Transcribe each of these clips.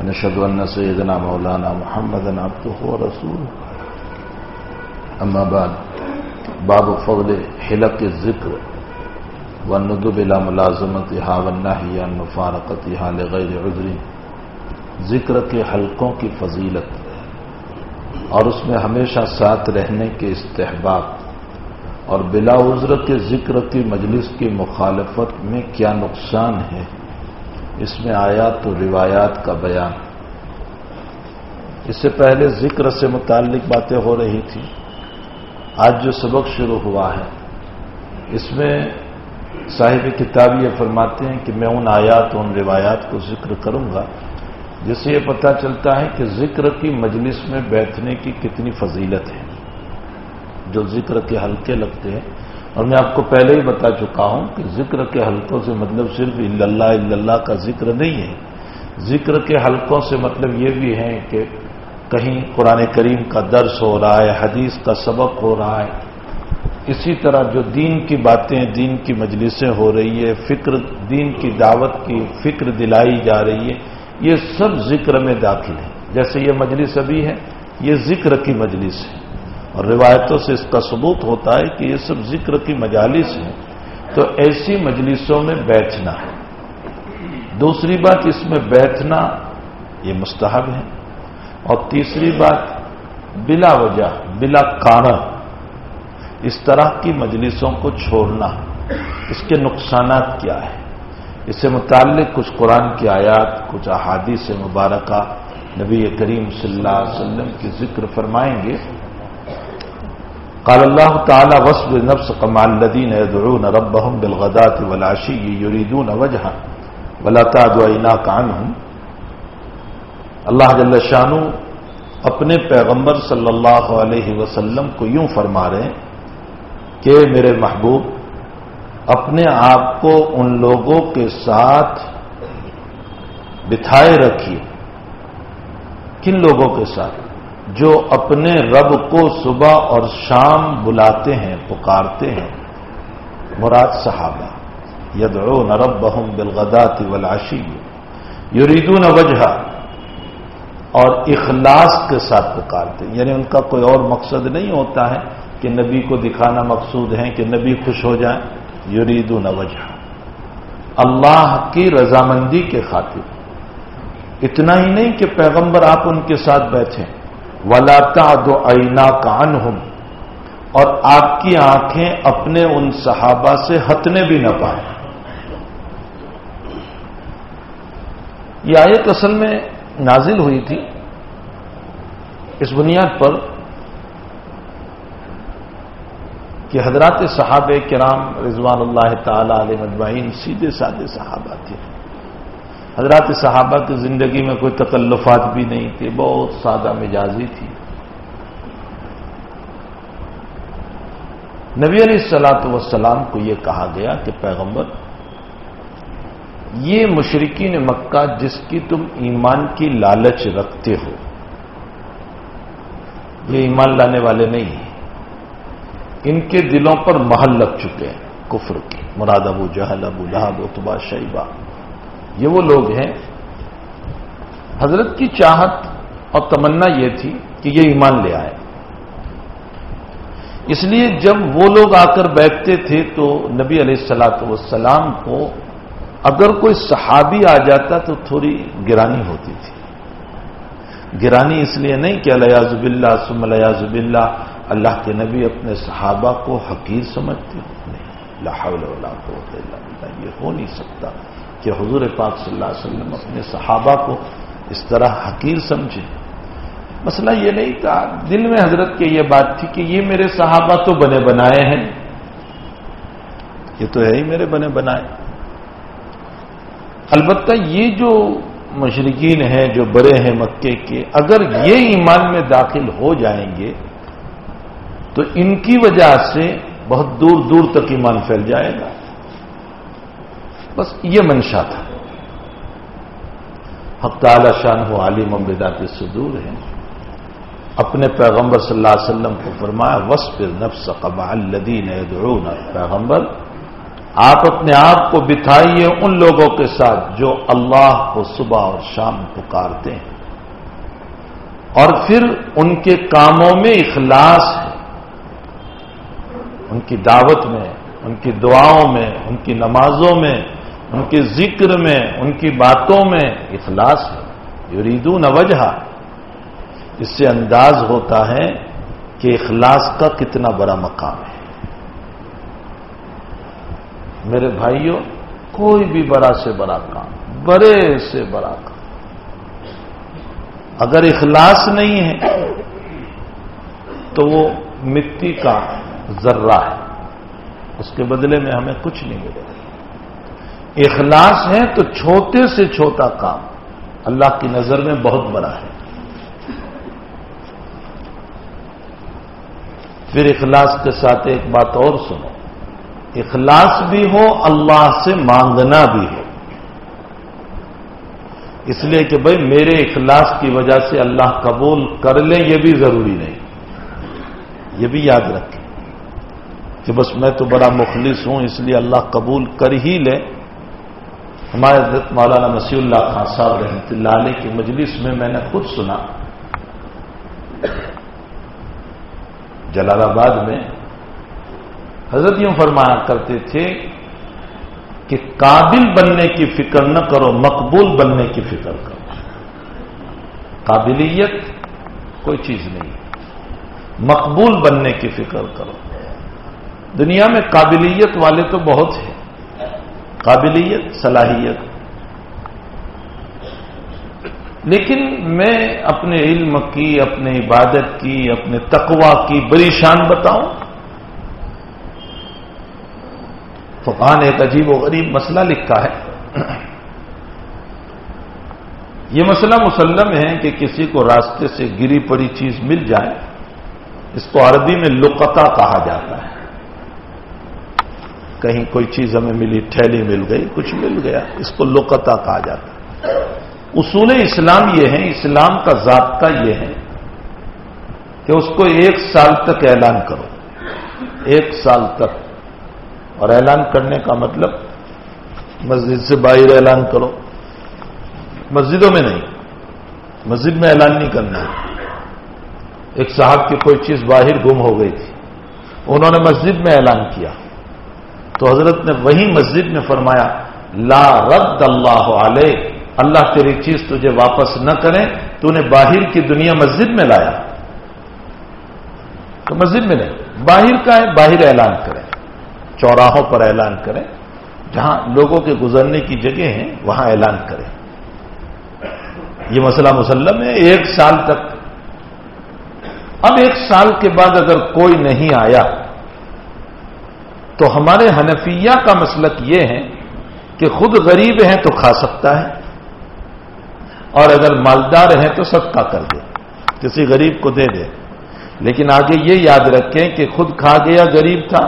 ونشهد أن سيدنا مولانا محمدا عبده ورسوله. أما بعد، باب فضل حلق الذکر والندب الى ملازمتها والنهي عن مفارقتها لغیر عذر. ذکر کے حلقوں کی فضیلت اور اس میں ہمیشہ ساتھ رہنے کے استحباب اور بلا عذر کے ذکر کی مجلس کی مخالفت میں کیا نقصان ہے؟ اس میں آیات و روایات کا بیان۔ اس سے پہلے ذکر سے متعلق باتیں ہو رہی تھیں۔ آج جو سبق شروع ہوا ہے، اس میں صاحب کتاب یہ فرماتے ہیں کہ میں ان آیات ان روایات کو ذکر کروں گا، جس سے یہ پتہ چلتا ہے کہ ذکر کی مجلس میں بیٹھنے کی کتنی فضیلت ہے، جو ذکر کے حلقے لگتے ہیں۔ اور میں آپ کو پہلے ہی بتا چکا ہوں کہ ذکر کے حلقوں سے مطلب صرف اللہ اللہ کا ذکر نہیں ہے۔ ذکر کے حلقوں سے مطلب یہ بھی ہے کہ کہیں قرآن کریم کا درس ہو رہا ہے، حدیث کا سبق ہو رہا ہے۔ اسی طرح جو دین کی باتیں، دین کی مجلسیں ہو رہی ہے، فکر، دین کی دعوت کی فکر دلائی جا رہی ہے، یہ سب ذکر میں داخل ہے جیسے یہ مجلس ابھی ہے، یہ ذکر کی مجلس ہے۔ اور روایتوں سے اس کا ثبوت ہوتا ہے کہ یہ سب ذکر کی مجالس ہیں۔ تو ایسی مجلسوں میں بیٹھنا ہے۔ دوسری بات، اس میں بیٹھنا یہ مستحب ہے۔ اور تیسری بات، بلا وجہ، بلا کارن اس طرح کی مجلسوں کو چھوڑنا اس کے نقصانات کیا ہے اس سے متعلق کچھ قرآن کی آیات، کچھ احادیث مبارکہ نبی کریم صلی اللہ علیہ وسلم کی ذکر فرمائیں گے۔ قال اللہ تعالی وصف نفس قمال الذين يدعون ربهم بالغداة والعشي يريدون وجهه ولا تعد عيناك عنهم اللہ جل شانو اپنے پیغمبر صلی اللہ علیہ وسلم کو یوں فرما رہے ہیں کہ میرے محبوب، اپنے آپ کو ان لوگوں کے ساتھ بٹھائے رکھیے۔ کن لوگوں کے ساتھ؟ جو اپنے رب کو صبح اور شام بلاتے ہیں، پکارتے ہیں۔ مراد صحابہ یدعو نرب بہم بلغدات ولاشی یریدون وجہ اور اخلاص کے ساتھ پکارتے۔ ہیں یعنی ان کا کوئی اور مقصد نہیں ہوتا ہے کہ نبی کو دکھانا مقصود ہے، کہ نبی خوش ہو جائیں۔ یریدون وجہ اللہ کی رضامندی کے خاطر۔ اتنا ہی نہیں کہ پیغمبر آپ ان کے ساتھ بیٹھیں۔ ولاتا دو اینا کان اور آپ کی آنکھیں اپنے ان صحابہ سے ہتنے بھی نہ پائیں۔ یہ آیت اصل میں نازل ہوئی تھی۔ اس بنیاد پر کہ حضرات صحاب کرام رضوان اللہ تعالی علیہ مجمعین سیدھے سادے صحابہ تھے۔ حضرات صحابہ کی زندگی میں کوئی تکلفات بھی نہیں تھے بہت سادہ مزاجی تھی۔ نبی علیہ السلاۃ وسلام کو یہ کہا گیا کہ پیغمبر، یہ مشرقین مکہ جس کی تم ایمان کی لالچ رکھتے ہو، یہ ایمان لانے والے نہیں ہیں۔ ان کے دلوں پر محل لگ چکے ہیں کفر کے۔ مراد ابو جہل، ابو لہب اتبا شیبہ۔ یہ وہ لوگ ہیں۔ حضرت کی چاہت اور تمنا یہ تھی کہ یہ ایمان لے آئے۔ اس لیے جب وہ لوگ آ کر بیٹھتے تھے تو نبی علیہ السلاۃ والسلام کو اگر کوئی صحابی آ جاتا تو تھوڑی گرانی ہوتی تھی۔ گرانی اس لیے نہیں کہ الیازب اللہ سم الیازب اللہ اللہ کے نبی اپنے صحابہ کو حقیر سمجھتے۔ نہیں لاہور یہ ہو نہیں سکتا۔ کہ حضور پاک صلی اللہ علیہ وسلم اپنے صحابہ کو اس طرح حقیر سمجھے۔ مسئلہ یہ نہیں تھا، دل میں حضرت کی یہ بات تھی کہ یہ میرے صحابہ تو بنے بنائے ہیں۔ یہ تو ہے ہی میرے بنے بنائے۔ البتہ یہ جو مشرقین ہیں، جو بڑے ہیں مکے کے، اگر یہ ایمان میں داخل ہو جائیں گے، تو ان کی وجہ سے بہت دور دور تک ایمان پھیل جائے گا۔ بس یہ منشا تھا۔ حق تعالی شان ہو عالم امبدا کے صدور ہیں اپنے پیغمبر صلی اللہ علیہ وسلم کو فرمایا وسف نفس قبا الدین پیغمبر، آپ اپنے آپ کو بتائیے ان لوگوں کے ساتھ جو اللہ کو صبح اور شام پکارتے ہیں۔ اور پھر ان کے کاموں میں اخلاص ہے۔ ان کی دعوت میں، ان کی دعاؤں میں، ان کی نمازوں میں ان کے ذکر میں، ان کی باتوں میں اخلاص ہے۔ یریدون نہ وجہ۔ اس سے انداز ہوتا ہے کہ اخلاص کا کتنا بڑا مقام ہے۔ میرے بھائیوں، کوئی بھی بڑا سے بڑا کام، بڑے سے بڑا کام، اگر اخلاص نہیں ہے، تو وہ مٹی کا ذرہ ہے۔ اس کے بدلے میں ہمیں کچھ نہیں ملے گا۔ اخلاص ہے تو چھوٹے سے چھوٹا کام اللہ کی نظر میں بہت بڑا ہے۔ پھر اخلاص کے ساتھ ایک بات اور سنو۔ اخلاص بھی ہو، اللہ سے مانگنا بھی ہو۔ اس لیے کہ بھائی میرے اخلاص کی وجہ سے اللہ قبول کر لے، یہ بھی ضروری نہیں۔ یہ بھی یاد رکھیں کہ بس میں تو بڑا مخلص ہوں، اس لیے اللہ قبول کر ہی لے۔ ہمارے حضرت مولانا مسیح اللہ خان صاحب رحمۃ اللہ علیہ کی مجلس میں میں نے خود سنا۔ جلال آباد میں حضرت یوں فرمایا کرتے تھے کہ قابل بننے کی فکر نہ کرو، مقبول بننے کی فکر کرو۔ قابلیت کوئی چیز نہیں۔ مقبول بننے کی فکر کرو۔ دنیا میں قابلیت والے تو بہت ہیں۔ قابلیت، صلاحیت۔ لیکن میں اپنے علم کی، اپنے عبادت کی، اپنے تقوا کی بڑی شان بتاؤں۔ فقان ایک عجیب و غریب مسئلہ لکھا ہے۔ یہ مسئلہ مسلم ہے کہ کسی کو راستے سے گری پڑی چیز مل جائے، اس کو عربی میں لقطہ کہا جاتا ہے۔ کہیں کوئی چیز ہمیں ملی، ٹھیلی مل گئی، کچھ مل گیا، اس کو لقطہ کہا جاتا ہے۔ اصول اسلام یہ ہے اسلام کا ضابطہ یہ ہے کہ اس کو ایک سال تک اعلان کرو۔ ایک سال تک۔ اور اعلان کرنے کا مطلب مسجد سے باہر اعلان کرو۔ مسجدوں میں نہیں، مسجد میں اعلان نہیں کرنا۔ ایک صاحب کی کوئی چیز باہر گم ہو گئی تھی، انہوں نے مسجد میں اعلان کیا۔ تو حضرت نے وہی مسجد میں فرمایا، لا رد اللہ علیہ، اللہ تیری چیز تجھے واپس نہ کرے، تو نے باہر کی دنیا مسجد میں لایا۔ تو مسجد میں نہیں باہر کا ہے، باہر اعلان کریں چوراہوں پر اعلان کریں جہاں لوگوں کے گزرنے کی جگہ ہیں، وہاں اعلان کریں یہ مسئلہ مسلم ہے، ایک سال تک۔ اب ایک سال کے بعد اگر کوئی نہیں آیا تو ہمارے حنفیہ کا مسلک یہ ہے کہ خود غریب ہیں تو کھا سکتا ہے اور اگر مالدار ہیں تو صدقہ کر دے، کسی غریب کو دے دے۔ لیکن آگے یہ یاد رکھیں کہ خود کھا گیا غریب تھا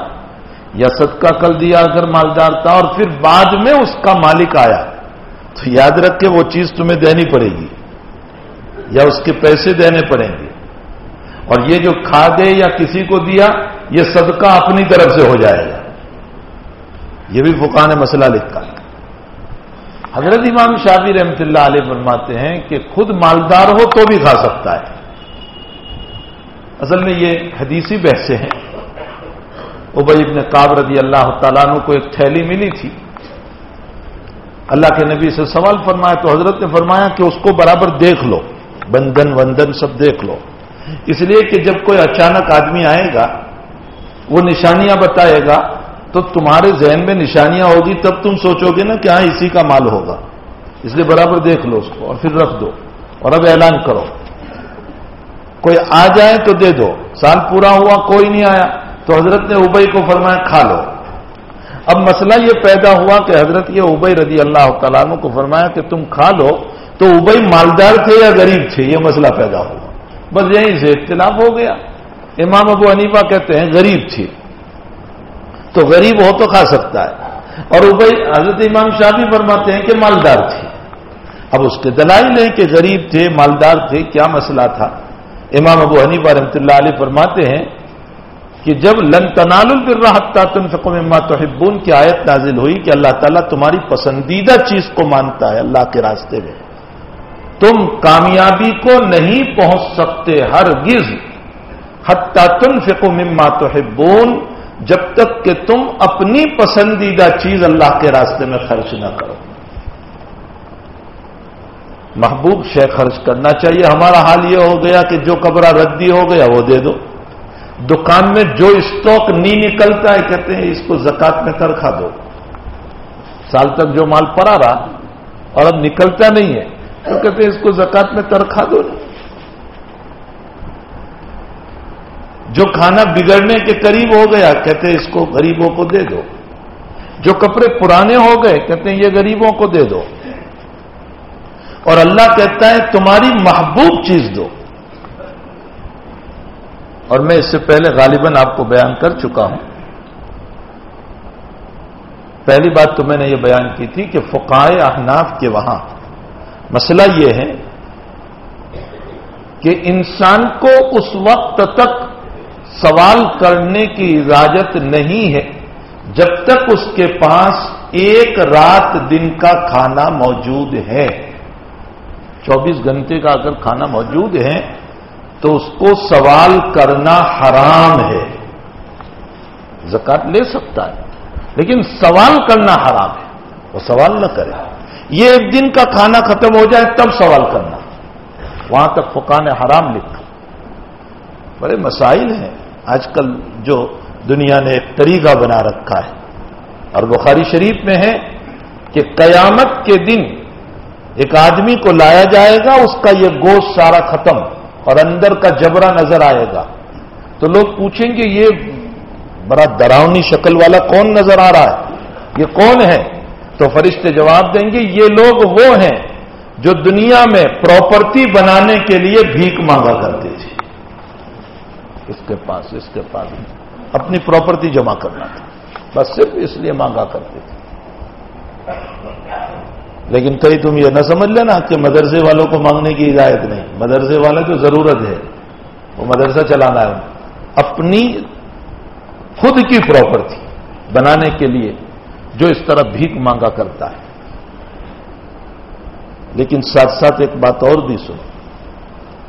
یا صدقہ کل دیا اگر مالدار تھا اور پھر بعد میں اس کا مالک آیا، تو یاد رکھ کے وہ چیز تمہیں دینی پڑے گی یا اس کے پیسے دینے پڑیں گے۔ اور یہ جو کھا دے یا کسی کو دیا یہ صدقہ اپنی طرف سے ہو جائے گا۔ یہ بھی فقان نے مسئلہ لکھا۔ حضرت امام شافی رحمت اللہ علیہ فرماتے ہیں کہ خود مالدار ہو تو بھی کھا سکتا ہے۔ اصل میں یہ حدیثی بحثیں ہیں۔ ابئی ابن کاب رضی اللہ تعالیٰ عنہ کو ایک تھیلی ملی تھی۔ اللہ کے نبی سے سوال فرمایا تو حضرت نے فرمایا کہ اس کو برابر دیکھ لو۔ بندن وندن سب دیکھ لو۔ اس لیے کہ جب کوئی اچانک آدمی آئے گا وہ نشانیاں بتائے گا، تو تمہارے ذہن میں نشانیاں ہوگی، تب تم سوچو گے نا کہ ہاں اسی کا مال ہوگا۔ اس لیے برابر دیکھ لو اس کو اور پھر رکھ دو اور اب اعلان کرو۔ کوئی آ جائے تو دے دو۔ سال پورا ہوا، کوئی نہیں آیا۔ تو حضرت نے ابئی کو فرمایا، کھا لو۔ اب مسئلہ یہ پیدا ہوا کہ حضرت یہ ابئی رضی اللہ تعالیٰ عنہ کو فرمایا کہ تم کھا لو تو ابئی مالدار تھے یا غریب تھے؟ یہ مسئلہ پیدا ہوا۔ بس یہیں سے اختلاف ہو گیا۔ امام ابو حنیفہ کہتے ہیں غریب تھے تو غریب ہو تو کھا سکتا ہے۔ اور ابئی حضرت امام شاہ بھی فرماتے ہیں کہ مالدار تھے اب اس کے دلائل ہیں کہ غریب تھے، مالدار تھے، کیا مسئلہ تھا؟ امام ابو حنیفہ رحمۃ اللہ علیہ فرماتے ہیں کہ جب لن تنال البرحتہ تم فکم اما توحبون کی آیت نازل ہوئی کہ اللہ تعالیٰ تمہاری پسندیدہ چیز کو مانتا ہے اللہ کے راستے میں۔ تم کامیابی کو نہیں پہنچ سکتے ہر گز حتہ تم فکو مما توحبون جب تک کہ تم اپنی پسندیدہ چیز اللہ کے راستے میں خرچ نہ کرو۔ محبوب شے خرچ کرنا چاہیے۔ ہمارا حال یہ ہو گیا کہ جو کبرا ردی ہو گیا وہ دے دو۔ دکان میں جو اسٹاک نہیں نکلتا ہے، کہتے ہیں اس کو زکات میں ترکھا دو۔ سال تک جو مال پڑا رہا اور اب نکلتا نہیں ہے، تو کہتے ہیں اس کو زکات میں ترکھا دو۔ جو کھانا بگڑنے کے قریب ہو گیا، کہتے ہیں اس کو غریبوں کو دے دو۔ جو کپڑے پرانے ہو گئے، کہتے ہیں یہ غریبوں کو دے دو۔ اور اللہ کہتا ہے، تمہاری محبوب چیز دو۔ اور میں اس سے پہلے غالباً آپ کو بیان کر چکا ہوں۔ پہلی بات تو میں نے یہ بیان کی تھی کہ فقائے احناف کے وہاں مسئلہ یہ ہے کہ انسان کو اس وقت تک سوال کرنے کی اجازت نہیں ہے جب تک اس کے پاس ایک رات دن کا کھانا موجود ہے۔ چوبیس گھنٹے کا اگر کھانا موجود ہے تو اس کو سوال کرنا حرام ہے۔ زکات لے سکتا ہے، لیکن سوال کرنا حرام ہے۔ وہ سوال نہ کرے۔ یہ ایک دن کا کھانا ختم ہو جائے تب سوال کرنا۔ وہاں تک فکان حرام لکھا۔ بڑے مسائل ہیں۔ آج کل جو دنیا نے ایک طریقہ بنا رکھا ہے، اور بخاری شریف میں ہے کہ قیامت کے دن ایک آدمی کو لایا جائے گا، اس کا یہ گوشت سارا ختم اور اندر کا جبرا نظر آئے گا۔ تو لوگ پوچھیں گے، یہ بڑا ڈراؤنی شکل والا کون نظر آ رہا ہے؟ یہ کون ہے؟ تو فرشتے جواب دیں گے، یہ لوگ وہ ہیں جو دنیا میں پراپرٹی بنانے کے لیے بھیک مانگا کرتے تھے۔ اس کے پاس، اس کے پاس۔ اپنی پراپرٹی جمع کرنا تھا۔ بس صرف اس لیے مانگا کرتے تھے۔ لیکن کئی تم یہ نہ سمجھ لینا کہ مدرسے والوں کو مانگنے کی ہدایت نہیں۔ مدرسے والے تو ضرورت ہے۔ وہ مدرسہ چلانا ہے۔ اپنی خود کی پراپرٹی بنانے کے لیے جو اس طرح بھیک مانگا کرتا ہے۔ لیکن ساتھ ساتھ ایک بات اور بھی سنو۔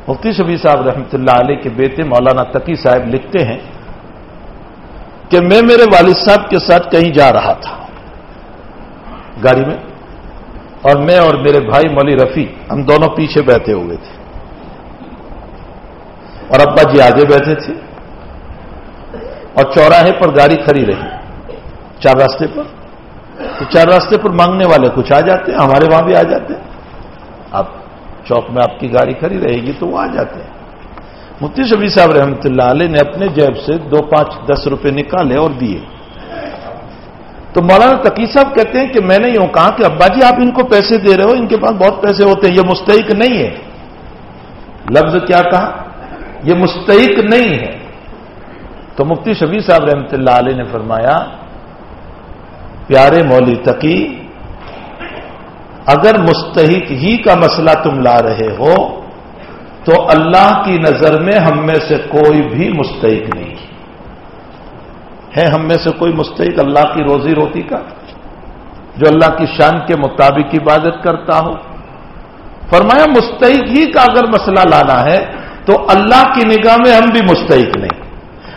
مفتی شبی صاحب رحمۃ اللہ علیہ کے بیٹے مولانا تقی صاحب لکھتے ہیں کہ میں میرے والد صاحب کے ساتھ کہیں جا رہا تھا گاڑی میں اور میں اور میرے بھائی مولی رفیع ہم دونوں پیچھے بیٹھے ہوئے تھے اور ابا جی آگے بیٹھے تھے اور چوراہے پر گاڑی کھڑی رہی چار راستے پر تو چار راستے پر مانگنے والے کچھ آ جاتے ہیں ہمارے وہاں بھی آ جاتے ہیں آپ چوک میں آپ کی گاڑی کھڑی رہے گی تو وہ آ جاتے ہیں۔ مفتی شبی صاحب رحمۃ اللہ علیہ نے اپنے جیب سے دو پانچ دس روپے نکالے اور دیے۔ تو مولانا تقی صاحب کہتے ہیں کہ میں نے یوں کہا کہ ابا جی آپ ان کو پیسے دے رہے ہو، ان کے پاس بہت پیسے ہوتے ہیں، یہ مستحق نہیں ہے۔ لفظ کیا کہا؟ یہ مستحق نہیں ہے۔ تو مفتی شبی صاحب رحمۃ اللہ علیہ نے فرمایا، پیارے مولی تقی اگر مستحق ہی کا مسئلہ تم لا رہے ہو، تو اللہ کی نظر میں ہم میں سے کوئی بھی مستحق نہیں۔ ہے ہم میں سے کوئی مستحق اللہ کی روزی روٹی کا؟ جو اللہ کی شان کے مطابق عبادت کرتا ہو۔ فرمایا، مستحق ہی کا اگر مسئلہ لانا ہے، تو اللہ کی نگاہ میں ہم بھی مستحق نہیں۔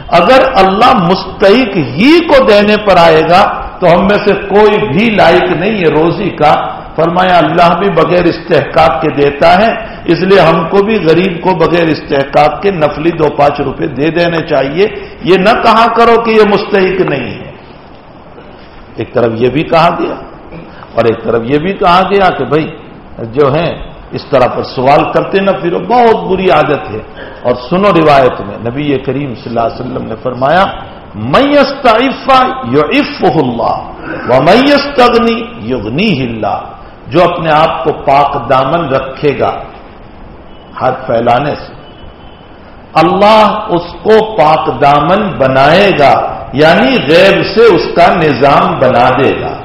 اگر اللہ مستحق ہی کو دینے پر آئے گا، تو ہم میں سے کوئی بھی لائق نہیں ہے روزی کا۔ فرمایا، اللہ بھی بغیر استحقاق کے دیتا ہے، اس لیے ہم کو بھی، غریب کو بغیر استحقاق کے نفلی دو پانچ روپے دے دینے چاہیے۔ یہ نہ کہا کرو کہ یہ مستحق نہیں ہے۔ ایک طرف یہ بھی کہا گیا، اور ایک طرف یہ بھی کہا گیا کہ بھائی، جو ہے اس طرح پر سوال کرتے نہ پھر بہت بری عادت ہے۔ اور سنو روایت میں، نبی کریم صلی اللہ علیہ وسلم نے فرمایا میستعفا یو عف اللہ و میستنی یغنی اللہ جو اپنے آپ کو پاک دامن رکھے گا ہاتھ پھیلانے سے۔ اللہ اس کو پاک دامن بنائے گا یعنی غیب سے اس کا نظام بنا دے گا۔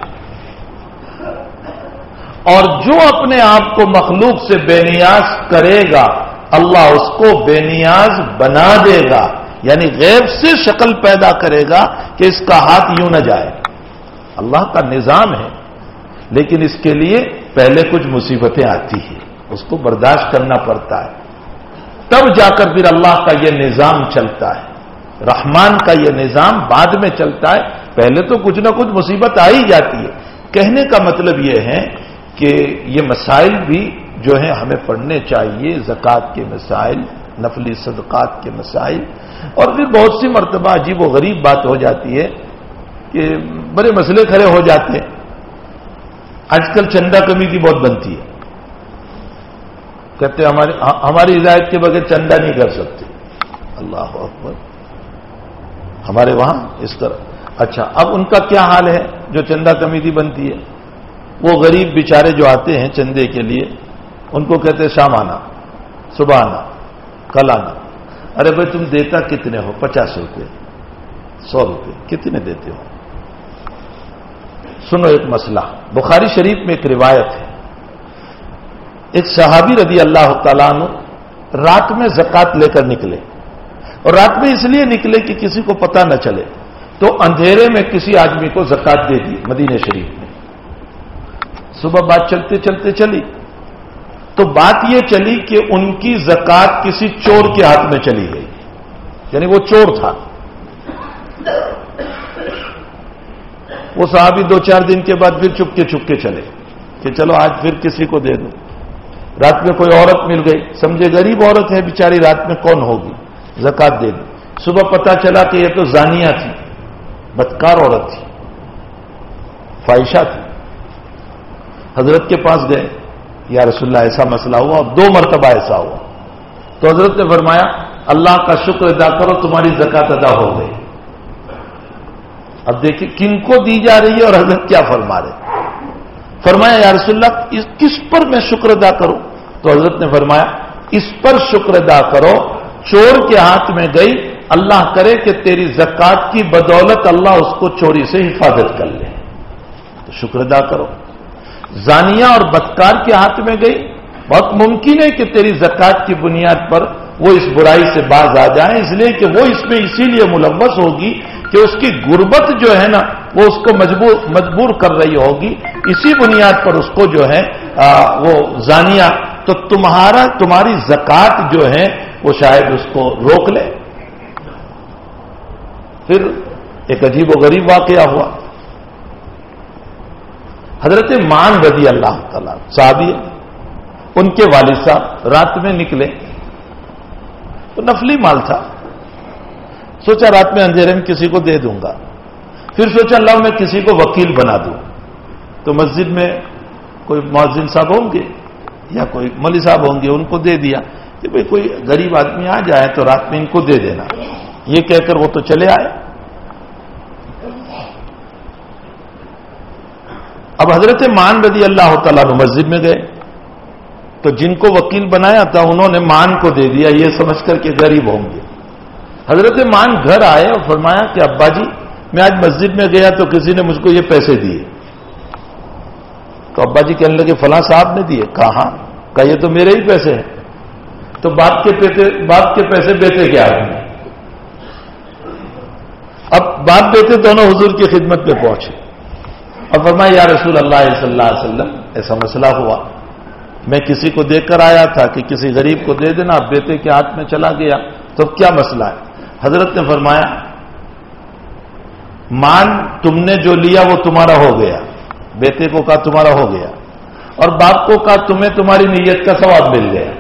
اور جو اپنے آپ کو مخلوق سے بے نیاز کرے گا، اللہ اس کو بے نیاز بنا دے گا۔ یعنی غیب سے شکل پیدا کرے گا کہ اس کا ہاتھ یوں نہ جائے۔ اللہ کا نظام ہے۔ لیکن اس کے لیے پہلے کچھ مصیبتیں آتی ہیں۔ اس کو برداشت کرنا پڑتا ہے۔ تب جا کر پھر اللہ کا یہ نظام چلتا ہے۔ رحمان کا یہ نظام بعد میں چلتا ہے۔ پہلے تو کچھ نہ کچھ مصیبت آ ہی جاتی ہے۔ کہنے کا مطلب یہ ہے کہ یہ مسائل بھی جو ہیں ہمیں پڑھنے چاہیے۔ زکوٰۃ کے مسائل، نفلی صدقات کے مسائل۔ اور پھر بہت سی مرتبہ عجیب و غریب بات ہو جاتی ہے کہ بڑے مسئلے کھڑے ہو جاتے ہیں۔ آج کل چندہ کمیٹی بہت بنتی ہے۔ کہتے ہماری ہماری ہدایت کے بغیر چندہ نہیں کر سکتے۔ اللہ اکبر۔ ہمارے وہاں اس طرح۔ اچھا اب ان کا کیا حال ہے؟ جو چندہ کمیٹی بنتی ہے۔ وہ غریب بیچارے جو آتے ہیں چندے کے لیے، ان کو کہتے شام آنا، صبح آنا، کل آنا۔ ارے بھائی، تم دیتا کتنے ہو؟ پچاس روپے، سو روپے، کتنے دیتے ہو؟ سنو ایک مسئلہ۔ بخاری شریف میں ایک روایت ہے۔ ایک صحابی رضی اللہ تعالیٰ عنہ رات میں زکات لے کر نکلے۔ اور رات میں اس لیے نکلے کہ کسی کو پتا نہ چلے۔ تو اندھیرے میں کسی آدمی کو زکات دے دی مدینہ شریف میں۔ صبح بات چلتے چلتے چلی۔ تو بات یہ چلی کہ ان کی زکات کسی چور کے ہاتھ میں چلی گئی۔ یعنی وہ چور تھا۔ وہ صحابی دو چار دن کے بعد پھر چپ کے چپ کے چلے کہ چلو آج پھر کسی کو دے دو۔ رات میں کوئی عورت مل گئی۔ سمجھے غریب عورت ہے بیچاری، رات میں کون ہوگی؟ زکات دے دی۔ صبح پتا چلا کہ یہ تو زانیہ تھی، بدکار عورت تھی فائشہ تھی۔ حضرت کے پاس گئے۔ یا رسول اللہ، ایسا مسئلہ ہوا اور دو مرتبہ ایسا ہوا۔ تو حضرت نے فرمایا، اللہ کا شکر ادا کرو، تمہاری زکات ادا ہو گئی۔ اب دیکھیں کن کو دی جا رہی ہے اور حضرت کیا فرما رہے فرمایا، یا رسول اللہ کس پر میں شکر ادا کروں؟ تو حضرت نے فرمایا، اس پر شکر ادا کرو، چور کے ہاتھ میں گئی، اللہ کرے کہ تیری زکات کی بدولت اللہ اس کو چوری سے حفاظت کر لے۔ تو شکر ادا کرو۔ زانیہ اور بدکار کے ہاتھ میں گئی، بہت ممکن ہے کہ تیری زکات کی بنیاد پر وہ اس برائی سے باز آ جائیں، اس لیے کہ وہ اس میں اسی لیے ملوث ہوگی کہ اس کی غربت جو ہے نا وہ اس کو مجبور مجبور کر رہی ہوگی اسی بنیاد پر اس کو جو ہے وہ زانیہ، تو تمہارا، تمہاری زکات جو ہے، وہ شاید اس کو روک لے۔ پھر ایک عجیب و غریب واقعہ ہوا۔ حضرت مان رضی اللہ تعالی، صحابی ان کے والد صاحب رات میں نکلے۔ تو نفلی مال تھا۔ سوچا رات میں اندھیرے میں کسی کو دے دوں گا۔ پھر سوچا اللہ میں کسی کو وکیل بنا دوں۔ تو مسجد میں کوئی معذن صاحب ہوں گے یا کوئی ملی صاحب ہوں گے، ان کو دے دیا۔ کہ بھئی کوئی غریب آدمی آ جائے تو رات میں ان کو دے دینا۔ یہ کہہ کر وہ تو چلے آئے۔ اب حضرت مان رضی اللہ تعالیٰ مسجد میں گئے۔ تو جن کو وکیل بنایا تھا، انہوں نے مان کو دے دیا۔ یہ سمجھ کر کے غریب ہوں گے۔ حضرت مان گھر آئے اور فرمایا کہ ابا جی میں آج مسجد میں گیا تو کسی نے مجھ کو یہ پیسے دیے۔ تو ابا جی کہنے لگے، فلاں صاحب نے دیے۔ کہاں کہ یہ تو میرے ہی پیسے ہیں۔ تو باپ کے پیسے باپ کے پیسے بیٹے کیا اب باپ بیٹے دونوں حضور کی خدمت میں پہنچے۔ اور فرمایا، یا رسول اللہ صلی اللہ علیہ وسلم، ایسا مسئلہ ہوا۔ میں کسی کو دیکھ کر آیا تھا کہ کسی غریب کو دے دینا بیٹے کے ہاتھ میں چلا گیا۔ تو کیا مسئلہ ہے؟ حضرت نے فرمایا، مان تم نے جو لیا وہ تمہارا ہو گیا۔ بیٹے کو کہا تمہارا ہو گیا۔ اور باپ کو کہا تمہیں تمہاری نیت کا ثواب مل گیا۔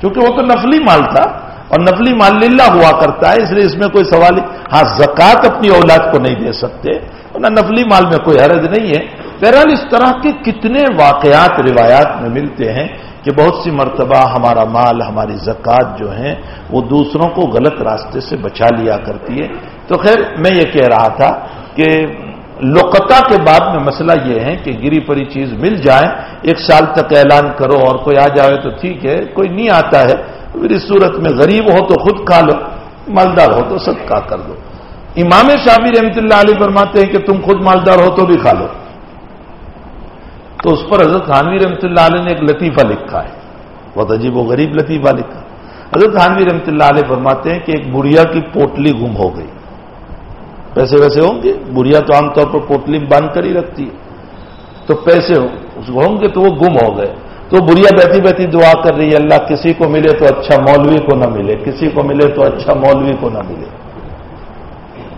کیونکہ وہ تو نفلی مال تھا اور نفلی مال للہ ہوا کرتا ہے، اس لیے اس میں کوئی سوال ہاں زکات اپنی اولاد کو نہیں دے سکتے نہ نفلی مال میں کوئی حرض نہیں ہے۔ بہرحال اس طرح کے کتنے واقعات، روایات میں ملتے ہیں کہ بہت سی مرتبہ ہمارا مال، ہماری زکوٰۃ جو ہیں، وہ دوسروں کو غلط راستے سے بچا لیا کرتی ہے۔ تو خیر، میں یہ کہہ رہا تھا کہ لقطہ کے بعد میں مسئلہ یہ ہے کہ گری پری چیز مل جائے، ایک سال تک اعلان کرو اور کوئی آ جائے تو ٹھیک ہے، کوئی نہیں آتا ہے، پھر اس صورت میں غریب ہو تو خود کھا لو، مالدار ہو تو سب کا کر دو امام شافی رحمت اللہ علیہ فرماتے ہیں کہ تم خود مالدار ہو تو بھی کھا لو۔ تو اس پر حضرت خانوی رحمت اللہ علیہ نے ایک لطیفہ لکھا ہے۔ بہت عجیب و غریب لطیفہ لکھا۔ حضرت خانوی رحمت اللہ علیہ فرماتے ہیں کہ ایک بڑھیا کی پوٹلی گم ہو گئی۔ پیسے ویسے ہوں گے؟ بڑھیا تو عام طور پر پوٹلی باندھ کر ہی رکھتی ہے۔ تو پیسے ہوں گے تو وہ گم ہو گئے۔ تو بڑھیا بیٹھی بیٹھی دعا کر رہی ہے، اللہ کسی کو ملے تو اچھا مولوی کو نہ ملے، کسی کو ملے تو اچھا مولوی کو نہ ملے۔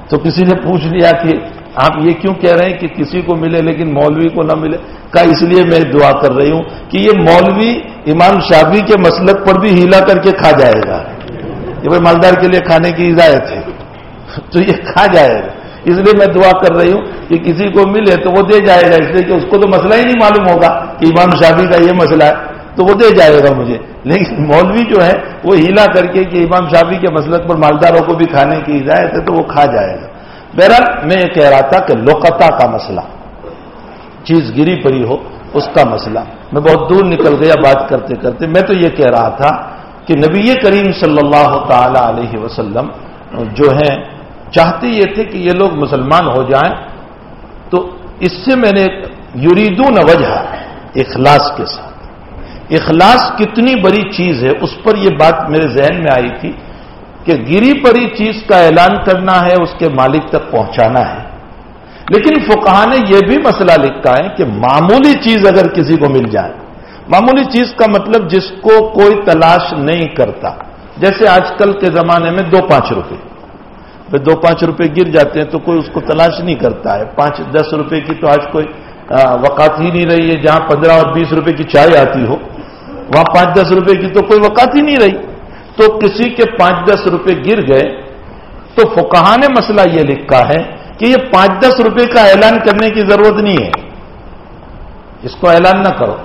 تو کسی نے پوچھ لیا کہ آپ یہ کیوں کہہ رہے ہیں کہ کسی کو ملے لیکن مولوی کو نہ ملے؟ کا اس لیے میں دعا کر رہی ہوں کہ یہ مولوی امام شافی کے مسلک پر بھی ہیلا کر کے کھا جائے گا۔ یہ بھائی مالدار کے لیے کھانے کی ہدایت ہے۔ تو یہ کھا جائے گا۔ اس لیے میں دعا کر رہی ہوں کہ کسی کو ملے تو وہ دے جائے گا۔ اس لیے کہ اس کو تو مسئلہ ہی نہیں معلوم ہوگا کہ امام شافی کا یہ مسئلہ ہے۔ تو وہ دے جائے گا مجھے۔ لیکن مولوی جو ہے وہ ہیلا کر کے کہ امام شافی کے مسلک پر مالداروں کو بھی کھانے کی ہدایت ہے تو وہ کھا جائے گا۔ بہرحال میں یہ کہہ رہا تھا کہ لوکتا کا مسئلہ، چیز گری پڑی ہو، اس کا مسئلہ۔ میں بہت دور نکل گیا بات کرتے کرتے۔ میں تو یہ کہہ رہا تھا کہ نبی کریم صلی اللہ تعالی علیہ وسلم جو ہیں، چاہتے یہ تھے کہ یہ لوگ مسلمان ہو جائیں۔ تو اس سے میں نے یریدون وجہ اخلاص کے ساتھ۔ اخلاص کتنی بڑی چیز ہے، اس پر یہ بات میرے ذہن میں آئی تھی۔ کہ گری پڑی چیز کا اعلان کرنا ہے، اس کے مالک تک پہنچانا ہے۔ لیکن فقہ نے یہ بھی مسئلہ لکھا ہے کہ معمولی چیز اگر کسی کو مل جائے، معمولی چیز کا مطلب جس کو کوئی تلاش نہیں کرتا۔ جیسے آج کل کے زمانے میں دو پانچ روپے۔ دو پانچ روپے گر جاتے ہیں تو کوئی اس کو تلاش نہیں کرتا ہے۔ پانچ، دس روپے کی تو آج کوئی وقات ہی نہیں رہی ہے۔ جہاں پندرہ اور بیس روپے کی چائے آتی ہو، وہاں پانچ، دس روپے کی تو کوئی وقات ہی نہیں رہی۔ تو کسی کے پانچ دس روپے گر گئے تو فکہ نے مسئلہ یہ لکھا ہے کہ یہ پانچ دس روپے کا اعلان کرنے کی ضرورت نہیں ہے۔ اس کو اعلان نہ کرو۔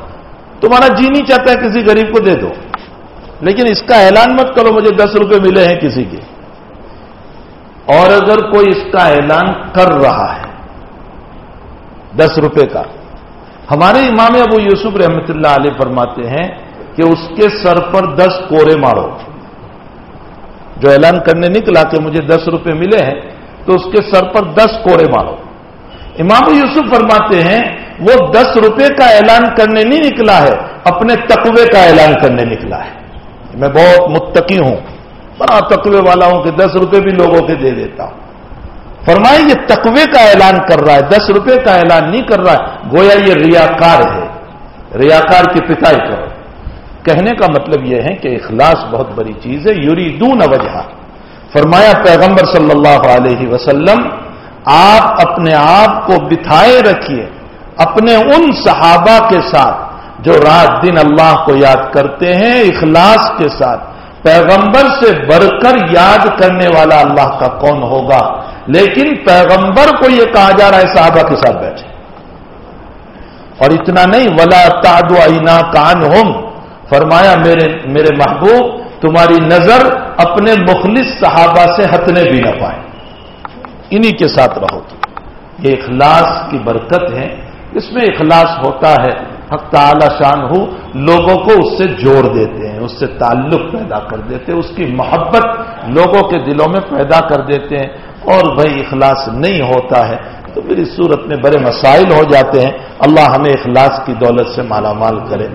تمہارا جی نہیں چاہتا ہے کسی غریب کو دے دو۔ لیکن اس کا اعلان مت کرو، مجھے دس روپے ملے ہیں کسی کے۔ اور اگر کوئی اس کا اعلان کر رہا ہے دس روپے کا۔ ہمارے امام ابو یوسف رحمت اللہ علیہ فرماتے ہیں کہ اس کے سر پر دس کورے مارو۔ جو اعلان کرنے نکلا کہ مجھے دس روپے ملے ہیں، تو اس کے سر پر دس کوڑے مارو۔ امام یوسف فرماتے ہیں، وہ دس روپے کا اعلان کرنے نہیں نکلا ہے، اپنے تقوی کا اعلان کرنے نکلا ہے۔ میں بہت متقی ہوں۔ بڑا تقوی والا ہوں کہ دس روپے بھی لوگوں کے دے دیتا ہوں۔ فرمائے، یہ تقوی کا اعلان کر رہا ہے، دس روپے کا اعلان نہیں کر رہا ہے۔ گویا یہ ریاکار ہے۔ ریاکار کی پتائی کرو۔ کہنے کا مطلب یہ ہے کہ اخلاص بہت بڑی چیز ہے یوری دون وجہ فرمایا پیغمبر صلی اللہ علیہ وسلم، آپ اپنے آپ کو بتھائے رکھیے اپنے ان صحابہ کے ساتھ جو رات دن اللہ کو یاد کرتے ہیں اخلاص کے ساتھ۔ پیغمبر سے بڑھ کر یاد کرنے والا اللہ کا کون ہوگا؟ لیکن پیغمبر کو یہ کہا جا رہا ہے صحابہ کے ساتھ بیٹھے۔ اور اتنا نہیں، ولا تاد عینا کان ہوم فرمایا، میرے میرے محبوب، تمہاری نظر اپنے مخلص صحابہ سے ہتنے بھی نہ پائے. انہی کے ساتھ رہو تم۔ یہ اخلاص کی برکت ہے۔ اس میں اخلاص ہوتا ہے۔ حق تعالی شان ہو لوگوں کو اس سے جوڑ دیتے ہیں، اس سے تعلق پیدا کر دیتے ہیں، اس کی محبت لوگوں کے دلوں میں پیدا کر دیتے ہیں۔ اور بھائی، اخلاص نہیں ہوتا ہے تو پھر اس صورت میں بڑے مسائل ہو جاتے ہیں۔ اللہ ہمیں اخلاص کی دولت سے مالا مال کرے۔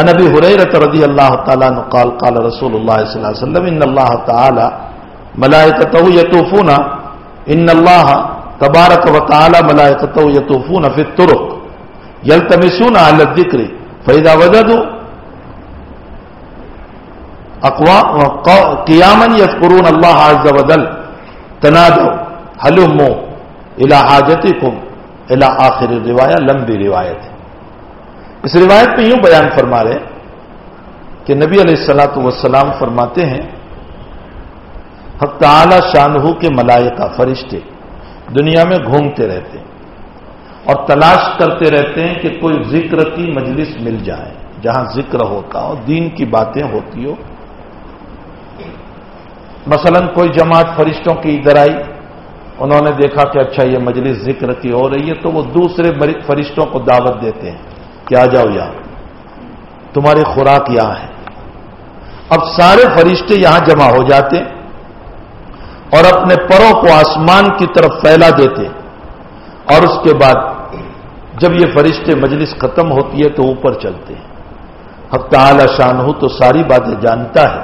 انبی حریرت رضی اللہ تعالیٰ قال قال رسول اللہ صلی اللہ علیہ وسلم، ان اللہ تعالی ملائکتہ یتوفون ان اللہ تبارک و تعالی ملائکتہ یتوفون فی الطرق یل تمسون عالت ذکر فیدا وجد اقوا قیامن یس قرون اللہ حاض ودل تناد حلم الا حاجتی کم الا آخر روایت لمبی روایت۔ ہے اس روایت میں یوں بیان فرما رہے کہ نبی علیہ السلاۃ وسلام فرماتے ہیں، حق تعالی شاہ کے ملائکہ فرشتے دنیا میں گھومتے رہتے ہیں اور تلاش کرتے رہتے ہیں کہ کوئی ذکر کی مجلس مل جائے، جہاں ذکر ہوتا ہو، دین کی باتیں ہوتی ہو۔ مثلا کوئی جماعت فرشتوں کی ادھر آئی، انہوں نے دیکھا کہ اچھا یہ مجلس ذکر کی ہو رہی ہے، تو وہ دوسرے فرشتوں کو دعوت دیتے ہیں۔ کہ آ جاؤ یہاں۔ تمہاری خوراک یہاں ہے۔ اب سارے فرشتے یہاں جمع ہو جاتے اور اپنے پروں کو آسمان کی طرف پھیلا دیتے۔ اور اس کے بعد جب یہ فرشتے مجلس ختم ہوتی ہے تو اوپر چلتے۔ ہیں حق تعالی شان ہو تو ساری باتیں جانتا ہے۔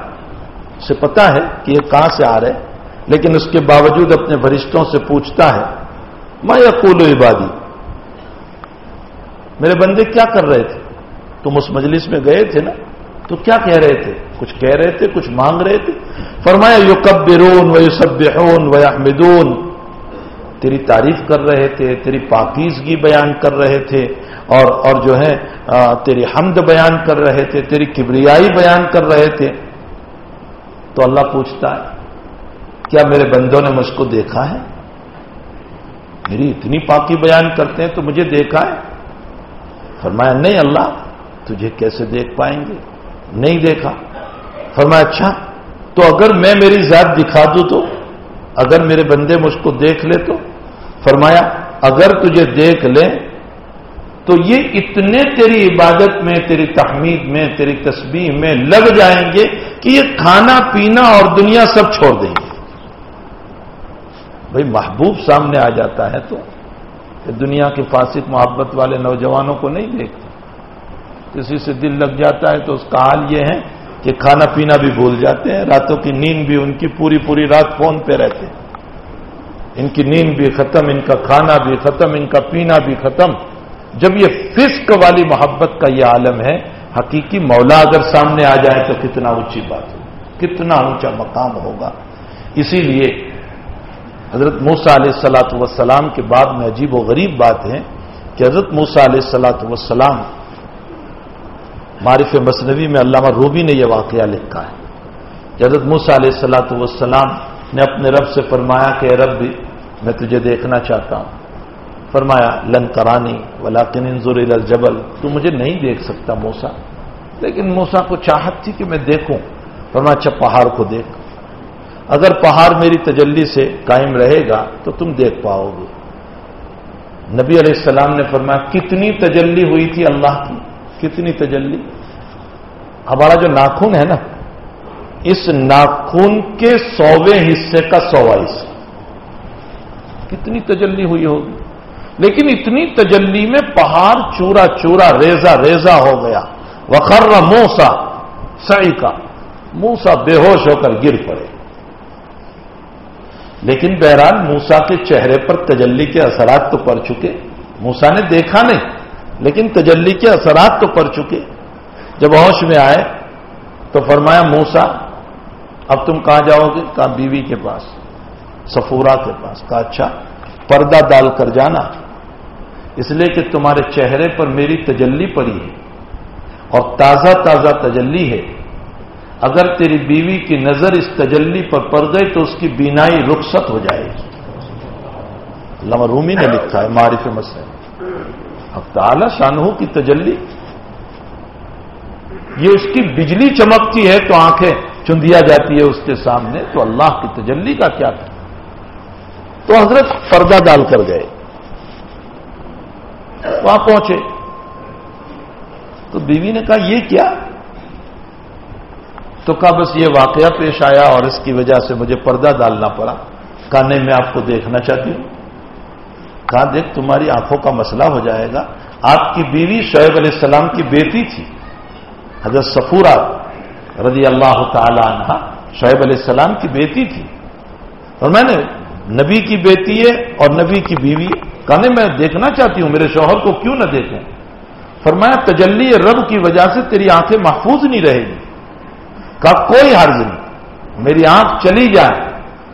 اسے پتا ہے کہ یہ کہاں سے آ رہے لیکن اس کے باوجود اپنے فرشتوں سے پوچھتا ہے میں یقول عبادی؟ میرے بندے کیا کر رہے تھے؟ تم اس مجلس میں گئے تھے نا؟ تو کیا کہہ رہے تھے؟ کچھ کہہ رہے تھے، کچھ مانگ رہے تھے۔ فرمایا یو کبرون و یو سب و احمدون تیری تعریف کر رہے تھے، تیری پاکیزگی بیان کر رہے تھے، اور اور جو ہے تیری حمد بیان کر رہے تھے، تیری کبریائی بیان کر رہے تھے۔ تو اللہ پوچھتا ہے، کیا میرے بندوں نے مجھ کو دیکھا ہے؟ میری اتنی پاکی بیان کرتے ہیں تو مجھے دیکھا ہے؟ فرمایا، نہیں اللہ، تجھے کیسے دیکھ پائیں گے؟ نہیں دیکھا. فرمایا اچھا تو اگر میں میری ذات دکھا دوں تو؟ اگر میرے بندے مجھ کو دیکھ لے تو؟ فرمایا، اگر تجھے دیکھ لیں تو یہ اتنے تیری عبادت میں، تیری تحمید میں، تیری تسبیح میں لگ جائیں گے کہ یہ کھانا پینا اور دنیا سب چھوڑ دیں گے. بھائی، محبوب سامنے آ جاتا ہے تو کہ دنیا کے فاسق محبت والے نوجوانوں کو نہیں دیکھتے کسی سے دل لگ جاتا ہے تو اس کا حال یہ ہے کہ کھانا پینا بھی بھول جاتے ہیں، راتوں کی نیند بھی ان کی پوری پوری رات فون پہ رہتے ہیں۔ ان کی نیند بھی ختم، ان کا کھانا بھی ختم، ان کا پینا بھی ختم۔ جب یہ فسق والی محبت کا یہ عالم ہے، حقیقی مولا اگر سامنے آ جائے تو کتنا اونچی بات ہو کتنا اونچا مقام ہوگا۔ اسی لیے حضرت موسا علیہ السلاۃ وسلام کے بعد میں عجیب و غریب بات ہے کہ حضرت موسا علیہ السلاۃ وسلام معرف مصنوی میں علامہ روبی نے یہ واقعہ لکھا ہے کہ حضرت موسا علیہ السلاۃ وسلام نے اپنے رب سے فرمایا کہ رب بھی میں تجھے دیکھنا چاہتا ہوں۔ فرمایا، لن کرانی ولاکن انضر الجبل تو مجھے نہیں دیکھ سکتا موسا لیکن موسا کو چاہت تھی کہ میں دیکھوں۔ فرمایا اچھا پہاڑ کو دیکھ۔ اگر پہاڑ میری تجلی سے قائم رہے گا تو تم دیکھ پاؤ گے۔ نبی علیہ السلام نے فرمایا، کتنی تجلی ہوئی تھی اللہ کی؟ کتنی تجلی؟ ہمارا جو ناخن ہے نا، اس ناخن کے سوویں حصے کا سوا حصہ کتنی تجلی ہوئی ہوگی۔ لیکن اتنی تجلی میں پہاڑ چورا چورا ریزا ریزا ہو گیا۔ وخر موسا سعی کا موسا بے ہوش ہو کر گر پڑے۔ لیکن بہرحال موسا کے چہرے پر تجلی کے اثرات تو پڑ چکے۔ موسا نے دیکھا نہیں، لیکن تجلی کے اثرات تو پڑ چکے۔ جب ہوش میں آئے تو فرمایا موسا اب تم کہاں جاؤ گے؟ کہا، بیوی کے پاس، سفورا کے پاس۔ کہا اچھا پردہ ڈال کر جانا۔ اس لیے کہ تمہارے چہرے پر میری تجلی پڑی ہے اور تازہ تازہ تجلی ہے۔ اگر تیری بیوی کی نظر اس تجلی پر پڑ گئی تو اس کی بینائی رخصت ہو جائے گی۔ علامہ رومی نے لکھا ہے معرف مسئلہ۔ اب تعالی شانہوں کی تجلی۔ یہ اس کی بجلی چمکتی ہے تو آنکھیں چندیا جاتی ہے اس کے سامنے تو اللہ کی تجلی کا کیا تھا؟ تو حضرت پردہ ڈال کر گئے۔ وہاں پہنچے۔ تو بیوی نے کہا یہ کیا؟ تو کہا بس یہ واقعہ پیش آیا اور اس کی وجہ سے مجھے پردہ ڈالنا پڑا؟ کہا نہیں میں آپ کو دیکھنا چاہتی ہوں۔ کہا دیکھ، تمہاری آنکھوں کا مسئلہ ہو جائے گا۔ آپ کی بیوی شعیب علیہ السلام کی بیٹی تھی۔ حضرت سفورا رضی اللہ تعالی عنہ شعیب علیہ السلام کی بیٹی تھی۔ اور میں نے نبی کی بیٹی ہے اور نبی کی بیوی کہنے میں دیکھنا چاہتی ہوں، میرے شوہر کو کیوں نہ دیکھوں فرمایا، تجلی رب کی وجہ سے تیری آنکھیں محفوظ نہیں رہے گی۔ کہا کوئی حرض نہیں۔ میری آنکھ چلی جائے،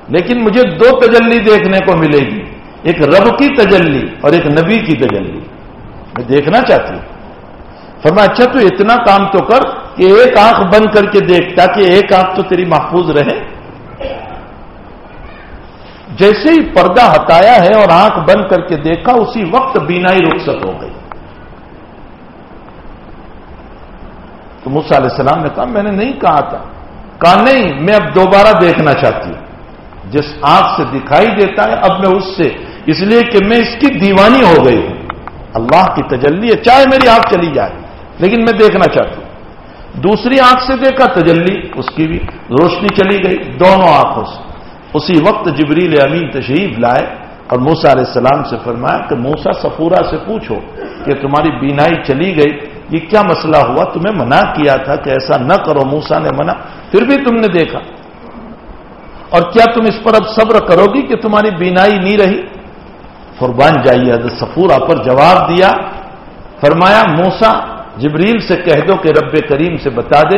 لیکن مجھے دو تجلی دیکھنے کو ملے گی۔ ایک رب کی تجلی اور ایک نبی کی تجلی۔ میں دیکھنا چاہتی ہوں۔ فرمایا اچھا تو اتنا کام تو کر کہ ایک آنکھ بند کر کے دیکھ، تاکہ ایک آنکھ تو تیری محفوظ رہے۔ جیسے ہی پردہ ہٹایا ہے اور آنکھ بند کر کے دیکھا، اسی وقت بینائی رخصت ہو گئی۔ تو موسا علیہ السلام نے کہا، میں نے نہیں کہا تھا۔ کہا، نہیں، میں اب دوبارہ دیکھنا چاہتی ہوں۔ جس آنکھ سے دکھائی دیتا ہے، اب میں اس سے۔ اس لیے کہ میں اس کی دیوانی ہو گئی ہوں۔ اللہ کی تجلی ہے، چاہے میری آنکھ چلی جائے، لیکن میں دیکھنا چاہتا ہوں۔ دوسری آنکھ سے دیکھا، تجلی، اس کی بھی روشنی چلی گئی دونوں آنکھوں سے۔ اسی وقت جبریل امین تشریف لائے اور موسا علیہ السلام سے فرمایا کہ موسا سفورا سے پوچھو کہ تمہاری بینائی چلی گئی۔ یہ کیا مسئلہ ہوا؟ تمہیں منع کیا تھا کہ ایسا نہ کرو موسا نے منع، پھر بھی تم نے دیکھا۔ اور کیا تم اس پر اب صبر کرو گی کہ تمہاری بینائی نہیں رہی؟ قربان جائیے، حضرت سفورا پر جواب دیا۔ فرمایا موسا جبریل سے کہہ دو کہ رب کریم سے بتا دے،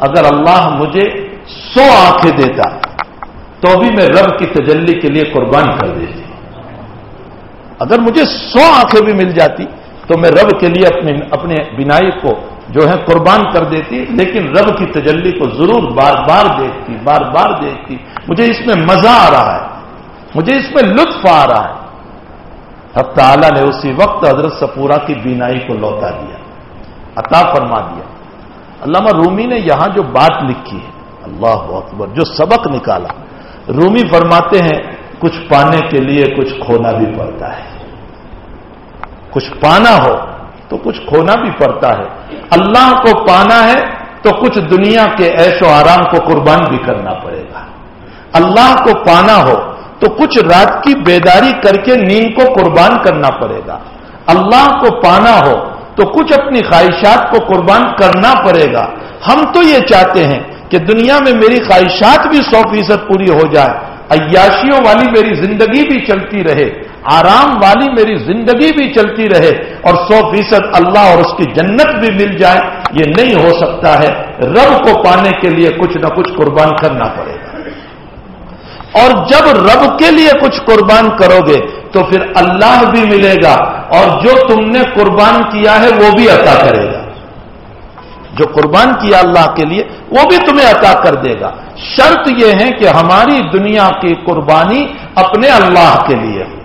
اگر اللہ مجھے سو آنکھیں دیتا، تو بھی میں رب کی تجلی کے لیے قربان کر دیتی۔ اگر مجھے سو آنکھیں بھی مل جاتی تو میں رب کے لیے اپنے اپنے بینائی کو جو ہے قربان کر دیتی، لیکن رب کی تجلی کو ضرور بار بار دیکھتی، بار بار دیکھتی۔ مجھے اس میں مزہ آ رہا ہے۔ مجھے اس میں لطف آ رہا ہے۔ اب تعالیٰ نے اسی وقت حضرت سپورا کی بینائی کو لوٹا دیا۔ عطا فرما دیا۔ علامہ رومی نے یہاں جو بات لکھی ہے، اللہ اکبر، جو سبق نکالا۔ رومی فرماتے ہیں، کچھ پانے کے لیے کچھ کھونا بھی پڑتا ہے۔ کچھ پانا ہو تو کچھ کھونا بھی پڑتا ہے۔ اللہ کو پانا ہے تو کچھ دنیا کے ایش و آرام کو قربان بھی کرنا پڑے گا۔ اللہ کو پانا ہو تو کچھ رات کی بیداری کر کے نیند کو قربان کرنا پڑے گا۔ اللہ کو پانا ہو تو کچھ اپنی خواہشات کو قربان کرنا پڑے گا۔ ہم تو یہ چاہتے ہیں کہ دنیا میں میری خواہشات بھی سو فیصد پوری ہو جائے عیاشیوں والی میری زندگی بھی چلتی رہے۔ آرام والی میری زندگی بھی چلتی رہے اور سو فیصد اللہ اور اس کی جنت بھی مل جائے، یہ نہیں ہو سکتا ہے۔ رب کو پانے کے لیے کچھ نہ کچھ قربان کرنا پڑے گا۔ اور جب رب کے لیے کچھ قربان کرو گے تو پھر اللہ بھی ملے گا اور جو تم نے قربان کیا ہے وہ بھی عطا کرے گا۔ جو قربان کیا اللہ کے لیے وہ بھی تمہیں عطا کر دے گا۔ شرط یہ ہے کہ ہماری دنیا کی قربانی اپنے اللہ کے لیے ہو۔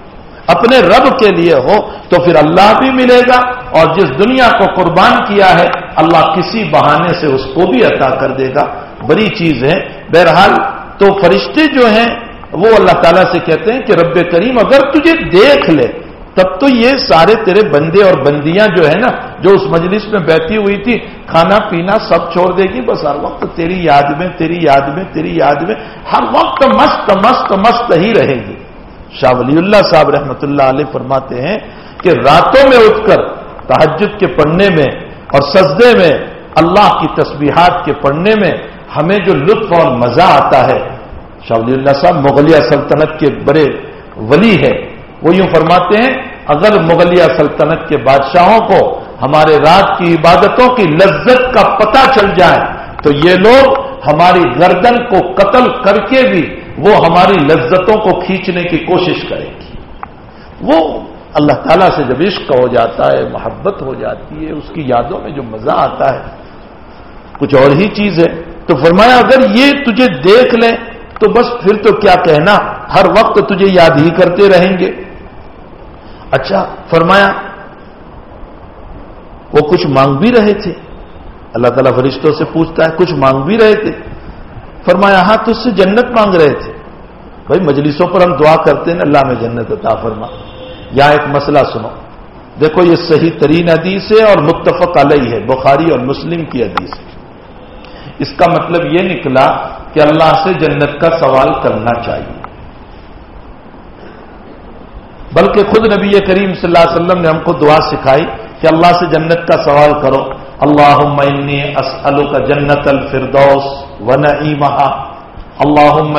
اپنے رب کے لیے ہو تو پھر اللہ بھی ملے گا اور جس دنیا کو قربان کیا ہے، اللہ کسی بہانے سے اس کو بھی عطا کر دے گا۔ بڑی چیز ہے۔ بہرحال تو فرشتے جو ہیں، وہ اللہ تعالیٰ سے کہتے ہیں کہ رب کریم اگر تجھے دیکھ لے، تب تو یہ سارے تیرے بندے اور بندیاں جو ہے نا، جو اس مجلس میں بیٹھی ہوئی تھی، کھانا پینا سب چھوڑ دے گی۔ بس ہر وقت تیری یاد میں، تیری یاد میں، تیری یاد میں، ہر وقت مست مست مست ہی رہے گی۔ شاہ ولی اللہ صاحب رحمۃ اللہ علیہ فرماتے ہیں کہ راتوں میں اٹھ کر تحجد کے پڑھنے میں اور سجدے میں اللہ کی تسبیحات کے پڑھنے میں ہمیں جو لطف اور مزہ آتا ہے، شاہ ولی اللہ صاحب مغلیہ سلطنت کے بڑے ولی ہے وہ یوں فرماتے ہیں، اگر مغلیہ سلطنت کے بادشاہوں کو ہمارے رات کی عبادتوں کی لذت کا پتہ چل جائے، تو یہ لوگ ہماری گردن کو قتل کر کے بھی وہ ہماری لذتوں کو کھینچنے کی کوشش کرے گی۔ وہ اللہ تعالیٰ سے جب عشق ہو جاتا ہے، محبت ہو جاتی ہے، اس کی یادوں میں جو مزہ آتا ہے۔ کچھ اور ہی چیز ہے۔ تو فرمایا، اگر یہ تجھے دیکھ لیں تو بس پھر تو کیا کہنا؟ ہر وقت تجھے یاد ہی کرتے رہیں گے۔ اچھا فرمایا، وہ کچھ مانگ بھی رہے تھے۔ اللہ تعالیٰ فرشتوں سے پوچھتا ہے، کچھ مانگ بھی رہے تھے۔ فرمایا ہاں تو اس سے جنت مانگ رہے تھے۔ بھائی، مجلسوں پر ہم دعا کرتے ہیں، اللہ میں جنت عطا فرما۔ یہاں ایک مسئلہ سنو۔ دیکھو، یہ صحیح ترین حدیث ہے اور متفق علیہ ہے، بخاری اور مسلم کی حدیث ہے۔ اس کا مطلب یہ نکلا کہ اللہ سے جنت کا سوال کرنا چاہیے۔ بلکہ خود نبی کریم صلی اللہ علیہ وسلم نے ہم کو دعا سکھائی کہ اللہ سے جنت کا سوال کرو۔ اللہ اسلو کا جنت الفردوس و نعیمہا اللہ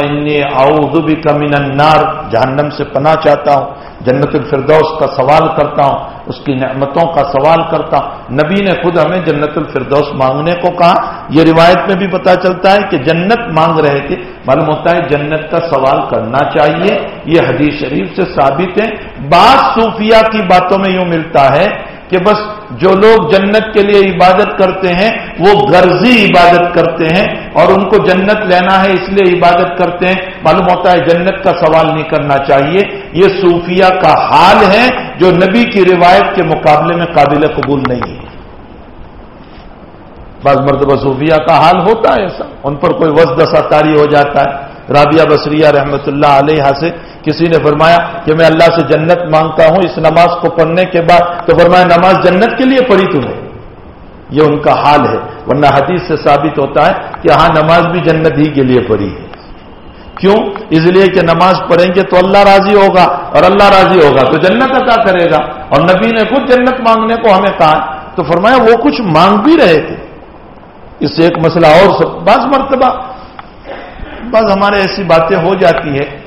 اعوذ بک من النار. جہنم سے پناہ چاہتا ہوں، جنت الفردوس کا سوال کرتا ہوں، اس کی نعمتوں کا سوال کرتا ہوں۔ نبی نے خود ہمیں جنت الفردوس مانگنے کو کہا۔ یہ روایت میں بھی پتا چلتا ہے کہ جنت مانگ رہے تھے۔ معلوم ہوتا ہے جنت کا سوال کرنا چاہیے۔ یہ حدیث شریف سے ثابت ہے۔ بعض صوفیہ کی باتوں میں یوں ملتا ہے کہ بس جو لوگ جنت کے لیے عبادت کرتے ہیں، وہ غرضی عبادت کرتے ہیں اور ان کو جنت لینا ہے، اس لیے عبادت کرتے ہیں۔ معلوم ہوتا ہے جنت کا سوال نہیں کرنا چاہیے۔ یہ صوفیہ کا حال ہے جو نبی کی روایت کے مقابلے میں قابل قبول نہیں ہے۔ بعض مرتبہ صوفیہ کا حال ہوتا ہے ایسا، ان پر کوئی وزد ستاری ہو جاتا ہے۔ رابعہ بصریہ رحمت اللہ علیہ سے کسی نے فرمایا کہ میں اللہ سے جنت مانگتا ہوں، اس نماز کو پڑھنے کے بعد تو فرمایا نماز جنت کے لیے پڑھی تمہیں یہ ان کا حال ہے، ورنہ حدیث سے ثابت ہوتا ہے کہ ہاں نماز بھی جنت ہی کے لیے پڑھی ہے۔ کیوں؟ اس لیے کہ نماز پڑھیں گے تو اللہ راضی ہوگا اور اللہ راضی ہوگا تو جنت عطا کرے گا۔ اور نبی نے خود جنت مانگنے کو ہمیں کہا، تو فرمایا وہ کچھ مانگ بھی رہے تھے۔ اس سے ایک مسئلہ اور بعض مرتبہ بس ہمارے ایسی باتیں ہو جاتی ہے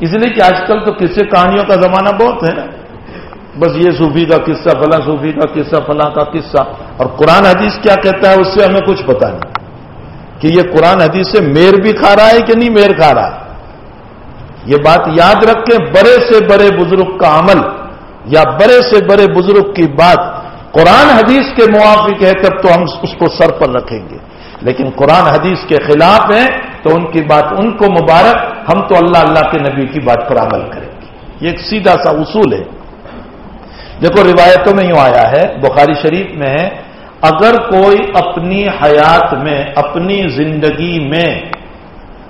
اس لیے کہ آج کل تو قصے کہانیوں کا زمانہ بہت ہے نا۔ بس یہ صوفی کا قصہ، فلاں صوفی کا قصہ، فلاں کا قصہ۔ اور قرآن حدیث کیا کہتا ہے؟ اس سے ہمیں کچھ پتا نہیں۔ کہ یہ قرآن حدیث سے میر بھی کھا رہا ہے کہ نہیں میر کھا رہا ہے؟ یہ بات یاد رکھیں، بڑے سے بڑے بزرگ کا عمل یا بڑے سے بڑے بزرگ کی بات۔ قرآن حدیث کے موافق ہے تب تو ہم اس کو سر پر رکھیں گے۔ لیکن قرآن حدیث کے خلاف ہیں۔ تو ان کی بات ان کو مبارک، ہم تو اللہ اللہ کے نبی کی بات پر عمل کریں گے۔ یہ ایک سیدھا سا اصول ہے۔ دیکھو، روایتوں میں یوں آیا ہے، بخاری شریف میں ہے، اگر کوئی اپنی حیات میں، اپنی زندگی میں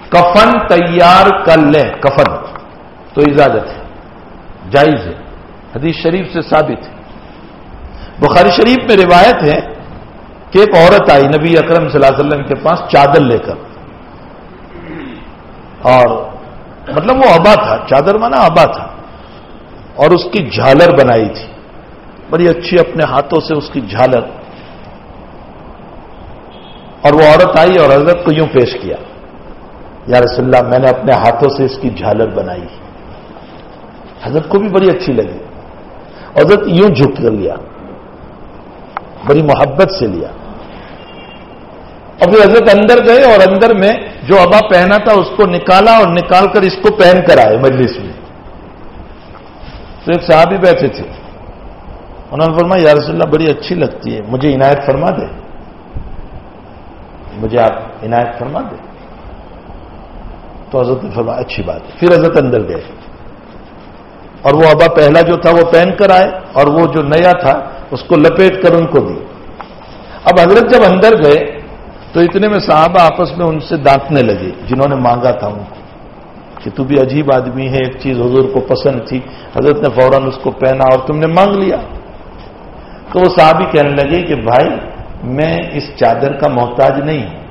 کفن تیار کر لے، کفن تو اجازت ہے، جائز ہے۔ حدیث شریف سے ثابت ہے۔ بخاری شریف میں روایت ہے کہ ایک عورت آئی، نبی اکرم صلی اللہ علیہ وسلم کے پاس چادر لے کر۔ اور مطلب وہ ابا تھا، چادر مانا ابا تھا۔ اور اس کی جھالر بنائی تھی۔ بڑی اچھی اپنے ہاتھوں سے اس کی جھالر۔ اور وہ عورت آئی اور حضرت کو یوں پیش کیا۔ یا رسول اللہ، میں نے اپنے ہاتھوں سے اس کی جھالر بنائی۔ حضرت کو بھی بڑی اچھی لگی۔ حضرت یوں جھک کر لیا بڑی محبت سے لیا۔ اور حضرت اندر گئے اور اندر میں جو ابا پہنا تھا اس کو نکالا اور نکال کر اس کو پہن کر آئے مجلس میں۔ تو ایک صحابی بیٹھے تھے۔ انہوں نے فرمایا، یا رسول اللہ، بڑی اچھی لگتی ہے، مجھے عنایت فرما دے۔ مجھے آپ عنایت فرما دیں تو حضرت نے فرمایا، اچھی بات ہے۔ پھر حضرت اندر گئے۔ اور وہ ابا پہلا جو تھا وہ پہن کر آئے اور وہ جو نیا تھا اس کو لپیٹ کر ان کو دی۔ اب حضرت جب اندر گئے تو اتنے میں صحابہ آپس میں ان سے دانتنے لگے، جنہوں نے مانگا تھا ان کو۔ کہ تو بھی عجیب آدمی ہے، ایک چیز حضور کو پسند تھی، حضرت نے فوراً اس کو پہنا اور تم نے مانگ لیا۔ تو وہ صحابی کہنے لگے کہ بھائی، میں اس چادر کا محتاج نہیں ہوں۔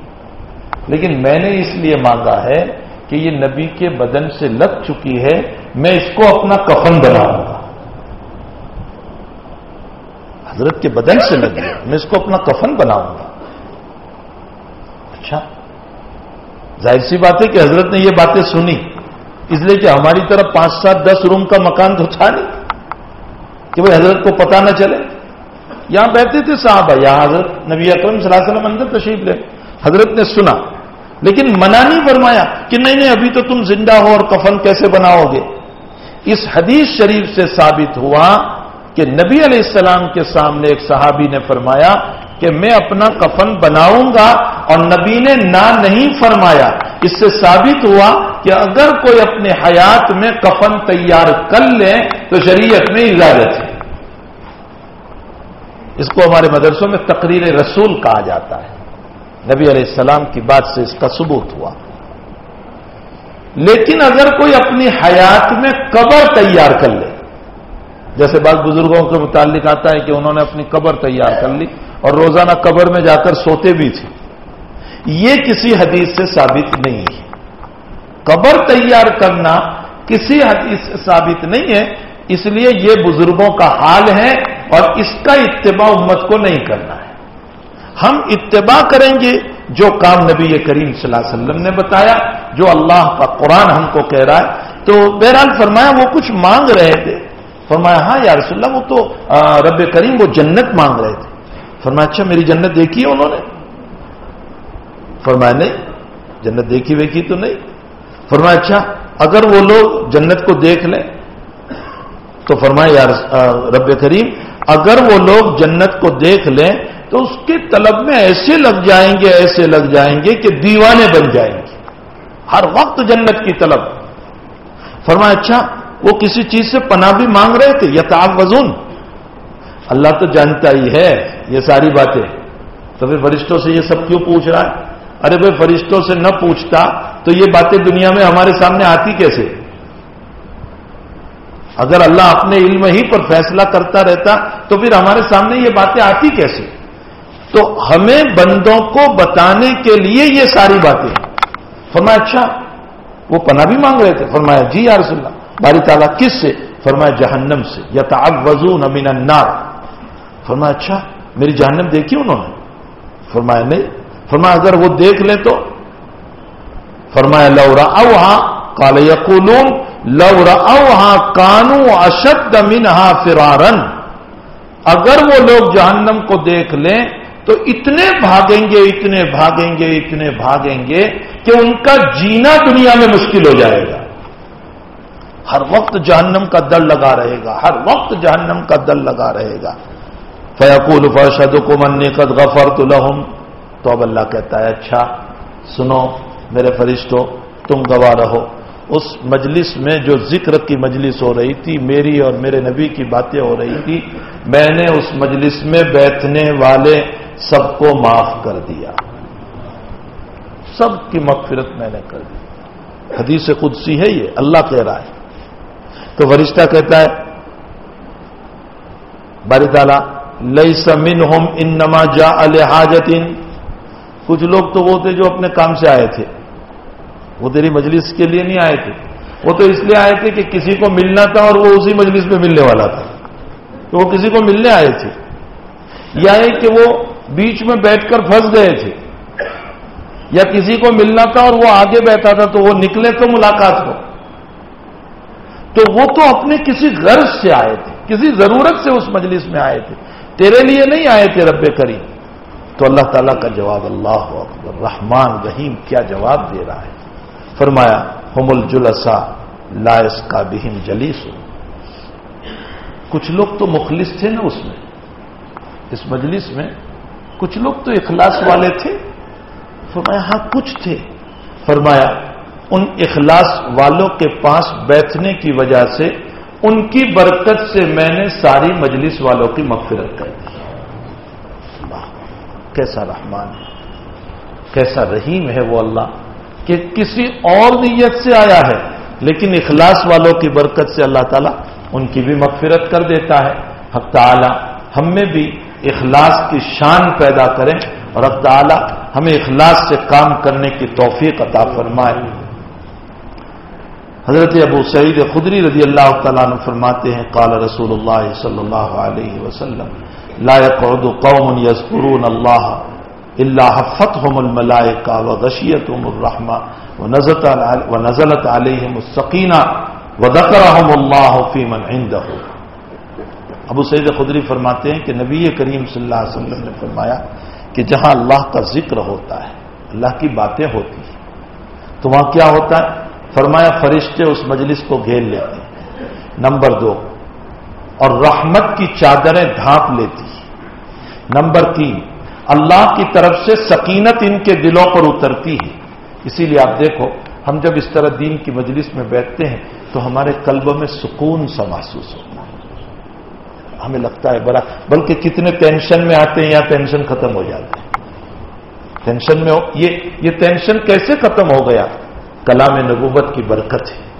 لیکن میں نے اس لیے مانگا ہے کہ یہ نبی کے بدن سے لگ چکی ہے، میں اس کو اپنا کفن بناؤں گا۔ حضرت کے بدن سے لگ گیا میں اس کو اپنا کفن بناؤں گا۔ اچھا۔ ظاہر سی بات ہے کہ حضرت نے یہ باتیں سنی، اس لیے کہ ہماری طرف پانچ سات دس روم کا مکان تو تھا نہیں کہ وہ حضرت کو پتا نہ چلے۔ یہاں بیٹھتے تھے صاحب یہاں حضرت نبی اکرم صلی اللہ علیہ وسلم اندر تشریف لے۔ حضرت نے سنا، لیکن منع نہیں فرمایا کہ نہیں نہیں، ابھی تو تم زندہ ہو اور کفن کیسے بناؤ گے۔ اس حدیث شریف سے ثابت ہوا کہ نبی علیہ السلام کے سامنے ایک صحابی نے فرمایا کہ میں اپنا کفن بناؤں گا اور نبی نے نہ نہیں فرمایا۔ اس سے ثابت ہوا کہ اگر کوئی اپنے حیات میں کفن تیار کر لے تو شریعت میں اجازت ہے۔ اس کو ہمارے مدرسوں میں تقریر رسول کہا جاتا ہے۔ نبی علیہ السلام کی بات سے اس کا ثبوت ہوا۔ لیکن اگر کوئی اپنی حیات میں قبر تیار کر لے، جیسے بعض بزرگوں کے متعلق آتا ہے کہ انہوں نے اپنی قبر تیار کر لی۔ اور روزانہ قبر میں جا کر سوتے بھی تھے۔ یہ کسی حدیث سے ثابت نہیں ہے۔ قبر تیار کرنا کسی حدیث سے ثابت نہیں ہے، اس لیے یہ بزرگوں کا حال ہے اور اس کا اتباع امت کو نہیں کرنا ہے۔ ہم اتباع کریں گے جو کام نبی کریم صلی اللہ علیہ وسلم نے بتایا، جو اللہ کا قرآن ہم کو کہہ رہا ہے۔ تو بہرحال فرمایا، وہ کچھ مانگ رہے تھے۔ فرمایا ہاں یا رسول اللہ، وہ تو رب کریم وہ جنت مانگ رہے تھے۔ فرمایا اچھا میری جنت دیکھی ہے انہوں نے؟ فرمایا، نہیں، جنت دیکھی ویکھی تو نہیں۔ فرمایا اچھا اگر وہ لوگ جنت کو دیکھ لیں، تو فرمایا یار رب کریم، اگر وہ لوگ جنت کو دیکھ لیں، تو اس کے طلب میں ایسے لگ جائیں گے، ایسے لگ جائیں گے کہ دیوانے بن جائیں گے۔ ہر وقت جنت کی طلب۔ فرمایا اچھا وہ کسی چیز سے پناہ بھی مانگ رہے تھے یتاب وزن اللہ تو جانتا ہی ہے یہ ساری باتیں۔ تو پھر فرشتوں سے یہ سب کیوں پوچھ رہا ہے؟ ارے بھائی، فرشتوں سے نہ پوچھتا تو یہ باتیں دنیا میں ہمارے سامنے آتی کیسے؟ اگر اللہ اپنے علم ہی پر فیصلہ کرتا رہتا تو پھر ہمارے سامنے یہ باتیں آتی کیسے؟ تو ہمیں بندوں کو بتانے کے لیے یہ ساری باتیں۔ فرمایا اچھا وہ پناہ بھی مانگ رہے تھے۔ فرمایا جی یا رسول اللہ، باری تعالیٰ، کس سے؟ فرمایا، جہنم سے۔ یا تعب وضو نمین النار۔ فرمایا اچھا میری جہنم دیکھی انہوں نے؟ فرمایا، نہیں. فرمایا، اگر وہ دیکھ لیں تو؟ فرمایا لورا اوہا کال یقولون لورا اوہا کانو اشد منہا فرارن. اگر وہ لوگ جہنم کو دیکھ لیں تو اتنے بھاگیں گے، اتنے بھاگیں گے، اتنے بھاگیں گے کہ ان کا جینا دنیا میں مشکل ہو جائے گا۔ ہر وقت جہنم کا دل لگا رہے گا، ہر وقت جہنم کا دل لگا رہے گا۔ فیقول فرشد کو من قد غفر تو تو اب اللہ کہتا ہے اچھا سنو میرے فرشتوں تم گواہ رہو۔ اس مجلس میں جو ذکر کی مجلس ہو رہی تھی، میری اور میرے نبی کی باتیں ہو رہی تھی، میں نے اس مجلس میں بیٹھنے والے سب کو معاف کر دیا۔ سب کی مغفرت میں نے کر دی۔ حدیث قدسی ہے یہ، اللہ کہہ رہا ہے۔ تو فرشتہ کہتا ہے، باری تعالیٰ لئی سمن ہوم ان نما جا الحاجت کچھ لوگ تو وہ تھے جو اپنے کام سے آئے تھے۔ وہ تیری مجلس کے لیے نہیں آئے تھے۔ وہ تو اس لیے آئے تھے کہ کسی کو ملنا تھا اور وہ اسی مجلس میں ملنے والا تھا۔ تو وہ کسی کو ملنے آئے تھے۔ یا کہ وہ بیچ میں بیٹھ کر پھنس گئے تھے۔ یا کسی کو ملنا تھا اور وہ آگے بیٹھا تھا تو وہ نکلے تو ملاقات ہو تو وہ تو اپنے کسی غرض سے آئے تھے، کسی ضرورت سے اس مجلس میں آئے تھے۔ تیرے لیے نہیں آئے تھے رب کریم۔ تو اللہ تعالیٰ کا جواب اللہ اکبر، رحمان رحیم کیا جواب دے رہا ہے۔ فرمایا، ہم الجلسا لائس کا بہم جلیس کچھ لوگ تو مخلص تھے نا اس میں۔ اس مجلس میں کچھ لوگ تو اخلاص والے تھے۔ فرمایا ہاں کچھ تھے۔ فرمایا، ان اخلاص والوں کے پاس بیٹھنے کی وجہ سے ان کی برکت سے میں نے ساری مجلس والوں کی مغفرت کر دی۔ کیسا رحمان ہے، کیسا رحیم ہے وہ اللہ کہ کسی اور نیت سے آیا ہے، لیکن اخلاص والوں کی برکت سے اللہ تعالیٰ ان کی بھی مغفرت کر دیتا ہے۔ حق تعالیٰ ہم میں بھی اخلاص کی شان پیدا کریں اور حق تعالیٰ ہمیں اخلاص سے کام کرنے کی توفیق عطا فرمائے۔ حضرت ابو سعید خدری رضی اللہ تعالیٰ عنہ فرماتے ہیں، قال رسول اللہ صلی اللہ علیہ وسلم، لا يقعد قوم يذكرون اللہ اللہ فتحم الملائکہ و غشیتم الرحمہ و نزلت علیہم اللہ فی من عندہ ابو سید خدری فرماتے ہیں کہ نبی کریم صلی اللہ علیہ وسلم نے فرمایا کہ جہاں اللہ کا ذکر ہوتا ہے، اللہ کی باتیں ہوتی ہیں، تو وہاں کیا ہوتا ہے؟ فرمایا فرشتے اس مجلس کو گھیر لیتے ہیں۔ نمبر دو، اور رحمت کی چادریں ڈھانپ لیتی نمبر تین، اللہ کی طرف سے سکینت ان کے دلوں پر اترتی ہے۔ اسی لیے آپ دیکھو، ہم جب اس طرح دین کی مجلس میں بیٹھتے ہیں تو ہمارے قلب میں سکون سا محسوس ہوتا ہے۔ ہمیں لگتا ہے بڑا، بلکہ کتنے ٹینشن میں آتے ہیں یا ٹینشن ختم ہو جاتے ہیں ٹینشن میں یہ یہ ٹینشن کیسے ختم ہو گیا؟ کلام نبوت کی برکت ہے۔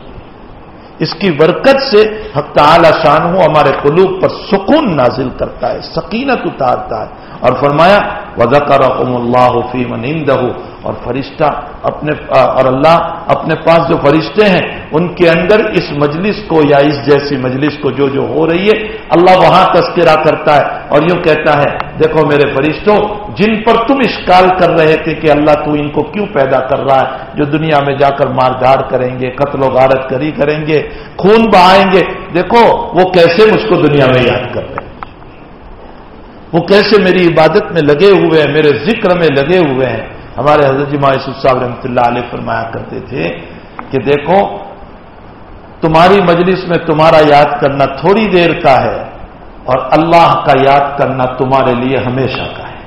اس کی برکت سے حق تعالی شان ہوں ہمارے قلوب پر سکون نازل کرتا ہے، سکینت اتارتا ہے۔ اور فرمایا وزکر اللہ فی منندہ اور فرشتہ اپنے اور اللہ اپنے پاس جو فرشتے ہیں، ان کے اندر اس مجلس کو یا اس جیسی مجلس کو جو جو ہو رہی ہے، اللہ وہاں تذکرہ کرتا ہے اور یوں کہتا ہے، دیکھو میرے فرشتوں، جن پر تم اشکال کر رہے تھے کہ اللہ تو ان کو کیوں پیدا کر رہا ہے، جو دنیا میں جا کر مار دھاڑ کریں گے، قتل و غارت کری کریں گے، خون بہائیں گے، دیکھو وہ کیسے مجھ کو دنیا میں یاد کر رہے ہیں۔ وہ کیسے میری عبادت میں لگے ہوئے ہیں، میرے ذکر میں لگے ہوئے ہیں۔ ہمارے حضرت جی جمع یوسف صاحب رحمۃ اللہ علیہ فرمایا کرتے تھے کہ دیکھو، تمہاری مجلس میں تمہارا یاد کرنا تھوڑی دیر کا ہے اور اللہ کا یاد کرنا تمہارے لیے ہمیشہ کا ہے۔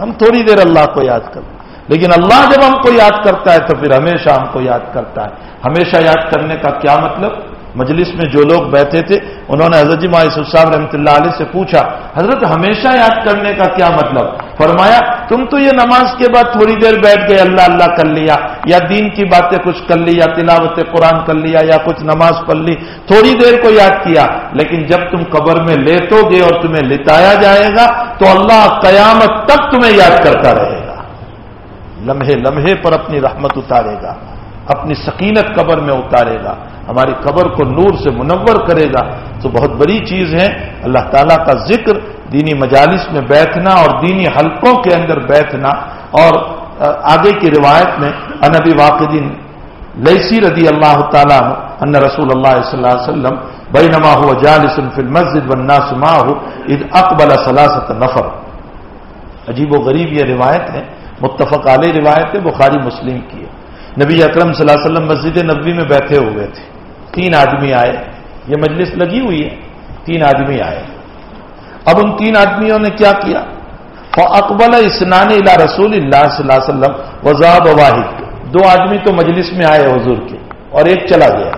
ہم تھوڑی دیر اللہ کو یاد کرتے لیکن اللہ جب ہم کو یاد کرتا ہے تو پھر ہمیشہ ہم کو یاد کرتا ہے۔ ہمیشہ یاد کرنے کا کیا مطلب؟ مجلس میں جو لوگ بیٹھے تھے، انہوں نے حضرت جی صاحب رحمۃ اللہ علیہ سے پوچھا، حضرت ہمیشہ یاد کرنے کا کیا مطلب؟ فرمایا، تم تو یہ نماز کے بعد تھوڑی دیر بیٹھ گئے، اللہ اللہ کر لیا، یا دین کی باتیں کچھ کر لی، یا تلاوت قرآن کر لیا، یا کچھ نماز پڑھ لی، تھوڑی دیر کو یاد کیا، لیکن جب تم قبر میں لیٹو گے اور تمہیں لٹایا جائے گا، تو اللہ قیامت تک تمہیں یاد کرتا رہے گا۔ لمحے لمحے پر اپنی رحمت اتارے گا۔ اپنی سکینت قبر میں اتارے گا، ہماری قبر کو نور سے منور کرے گا۔ تو بہت بڑی چیز ہے، اللہ تعالیٰ کا ذکر دینی مجالس میں بیٹھنا اور دینی حلقوں کے اندر بیٹھنا۔ اور آگے کی روایت میں انبی واقعین لئیسی رضی اللہ تعالیٰ ان رسول اللہ صلی اللہ علیہ وسلم بئی نما ہو جالسن فل مسجد بننا سما ہو عید اکبل سلاست نفر۔ عجیب و غریب یہ روایت ہے، متفق علیہ روایت ہے، بخاری مسلم کی ہے۔ نبی اکرم صلی اللہ علیہ وسلم مسجد نبوی میں بیٹھے ہوئے تھے۔ تین آدمی آئے۔ یہ مجلس لگی ہوئی ہے۔ تین آدمی آئے۔ اب ان تین آدمیوں نے کیا کیا؟ اکبل اسنان اللہ رسول اللہ صلی اللہ علیہ وسلم وزاب واحد۔ دو آدمی تو مجلس میں آئے حضور کے اور ایک چلا گیا۔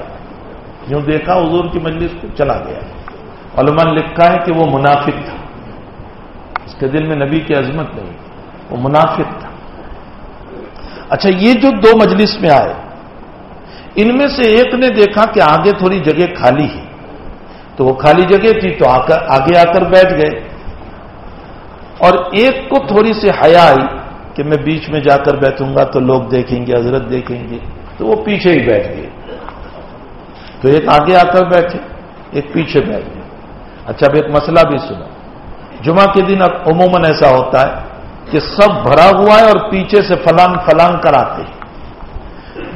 یوں دیکھا حضور کی مجلس کو چلا گیا۔ علماء نے لکھا ہے کہ وہ منافق تھا۔ اس کے دل میں نبی کی عظمت نہیں۔ وہ منافق تھا۔ اچھا یہ جو دو مجلس میں آئے، ان میں سے ایک نے دیکھا کہ آگے تھوڑی جگہ خالی ہے۔ تو وہ خالی جگہ تھی تو آگے آ کر بیٹھ گئے۔ اور ایک کو تھوڑی سی حیا آئی کہ میں بیچ میں جا کر بیٹھوں گا تو لوگ دیکھیں گے، حضرت دیکھیں گے۔ تو وہ پیچھے ہی بیٹھ گئے۔ تو ایک آگے آ کر بیٹھے، ایک پیچھے بیٹھ گئے۔ اچھا اب ایک مسئلہ بھی سنا جمعہ کے دن عموماً ایسا ہوتا ہے کہ سب بھرا ہوا ہے اور پیچھے سے فلان فلان کراتے ہیں۔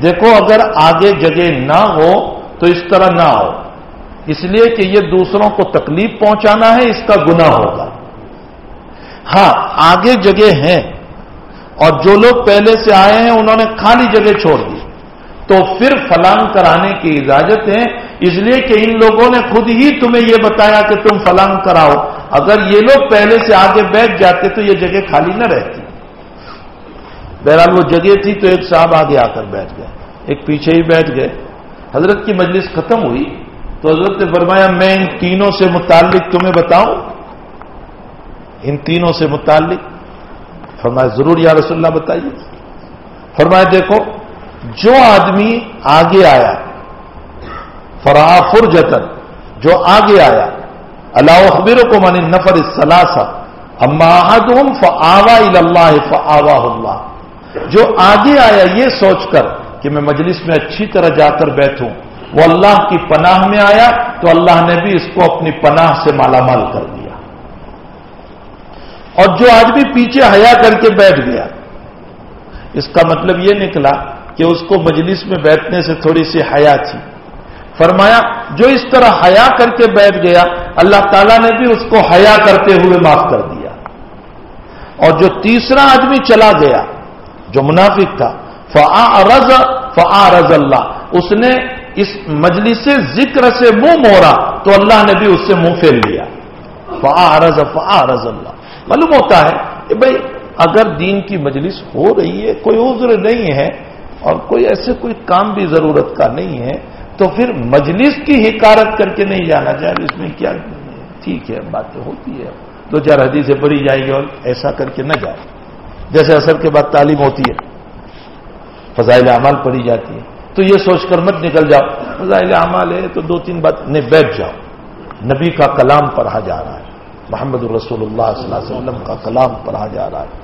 دیکھو اگر آگے جگہ نہ ہو تو اس طرح نہ ہو۔ اس لیے کہ یہ دوسروں کو تکلیف پہنچانا ہے، اس کا گنا ہوگا۔ ہاں آگے جگہ ہیں۔ اور جو لوگ پہلے سے آئے ہیں، انہوں نے خالی جگہ چھوڑ دی۔ تو پھر فلان کرانے کی اجازت ہے۔ اس لیے کہ ان لوگوں نے خود ہی تمہیں یہ بتایا کہ تم فلان کراؤ۔ اگر یہ لوگ پہلے سے آگے بیٹھ جاتے تو یہ جگہ خالی نہ رہتی۔ بہرحال وہ جگہ تھی تو ایک صاحب آگے آ کر بیٹھ گئے۔ ایک پیچھے ہی بیٹھ گئے۔ حضرت کی مجلس ختم ہوئی تو حضرت نے فرمایا، میں ان تینوں سے متعلق تمہیں بتاؤں؟ ان تینوں سے متعلق؟ فرمایا، ضرور یا رسول اللہ بتائیے۔ فرمایا، دیکھو، جو آدمی آگے آیا فرافر جتن جو آگے آیا اللہ خبر کو من نفر سلاسا اما فآوا اللہ فآوا اللہ. جو آگے آیا یہ سوچ کر کہ میں مجلس میں اچھی طرح جا کر بیٹھوں، وہ اللہ کی پناہ میں آیا تو اللہ نے بھی اس کو اپنی پناہ سے مالا مال کر دیا۔ اور جو آدمی پیچھے حیا کر کے بیٹھ گیا، اس کا مطلب یہ نکلا کہ اس کو مجلس میں بیٹھنے سے تھوڑی سی حیا تھی۔ فرمایا، جو اس طرح حیا کر کے بیٹھ گیا، اللہ تعالیٰ نے بھی اس کو حیا کرتے ہوئے معاف کر دیا۔ اور جو تیسرا آدمی چلا گیا، جو منافق تھا فعا رض فعا رض اللہ۔ اس نے اس مجلس ذکر سے منہ موڑا، تو اللہ نے بھی اس سے منہ پھیر لیا۔ فعا رض فعا رض اللہ۔ معلوم ہوتا ہے کہ بھائی، اگر دین کی مجلس ہو رہی ہے، کوئی عذر نہیں ہے، اور کوئی ایسے کوئی کام بھی ضرورت کا نہیں ہے تو پھر مجلس کی حکارت کر کے نہیں جانا چاہے اس میں کیا ٹھیک ہے، باتیں ہوتی ہے دو چار حدیثیں پڑھی جائے گی اور ایسا کر کے نہ جائے۔ جیسے اثر کے بعد تعلیم ہوتی ہے، فضائل اعمال پڑھی جاتی ہے۔ تو یہ سوچ کر مت نکل جاؤ۔ فضائل اعمال ہے تو دو تین بات نہیں، بیٹھ جاؤ۔ نبی کا کلام پڑھا جا رہا ہے۔ محمد الرسول اللہ صلی اللہ علیہ وسلم کا کلام پڑھا جا رہا ہے۔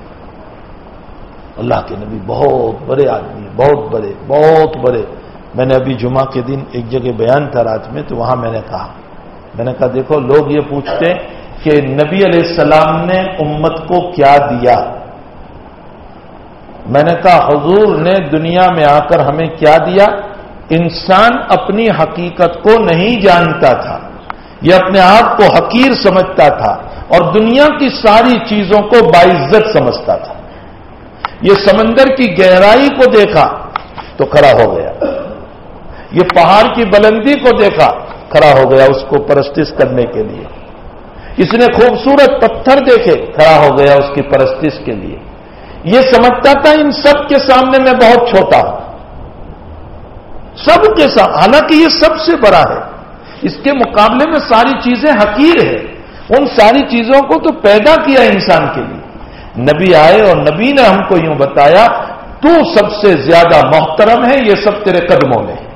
اللہ کے نبی بہت بڑے آدمی بہت بڑے بہت بڑے۔ میں نے ابھی جمعہ کے دن ایک جگہ بیان تھا رات میں، تو وہاں میں نے کہا۔ میں نے کہا، دیکھو، لوگ یہ پوچھتے کہ نبی علیہ السلام نے امت کو کیا دیا؟ میں نے کہا، حضور نے دنیا میں آ کر ہمیں کیا دیا؟ انسان اپنی حقیقت کو نہیں جانتا تھا، یہ اپنے آپ کو حقیر سمجھتا تھا اور دنیا کی ساری چیزوں کو باعزت سمجھتا تھا۔ یہ سمندر کی گہرائی کو دیکھا تو کھڑا ہو گیا۔ یہ پہاڑ کی بلندی کو دیکھا، کھڑا ہو گیا اس کو پرستش کرنے کے لیے۔ اس نے خوبصورت پتھر دیکھے، کھڑا ہو گیا اس کی پرستش کے لیے۔ یہ سمجھتا تھا ان سب کے سامنے میں بہت چھوٹا ہوں۔ سب کے سامنے حالانکہ یہ سب سے بڑا ہے۔ اس کے مقابلے میں ساری چیزیں حقیر ہے ان ساری چیزوں کو تو پیدا کیا انسان کے لیے۔ نبی آئے اور نبی نے ہم کو یوں بتایا، تو سب سے زیادہ محترم ہے، یہ سب تیرے قدموں میں۔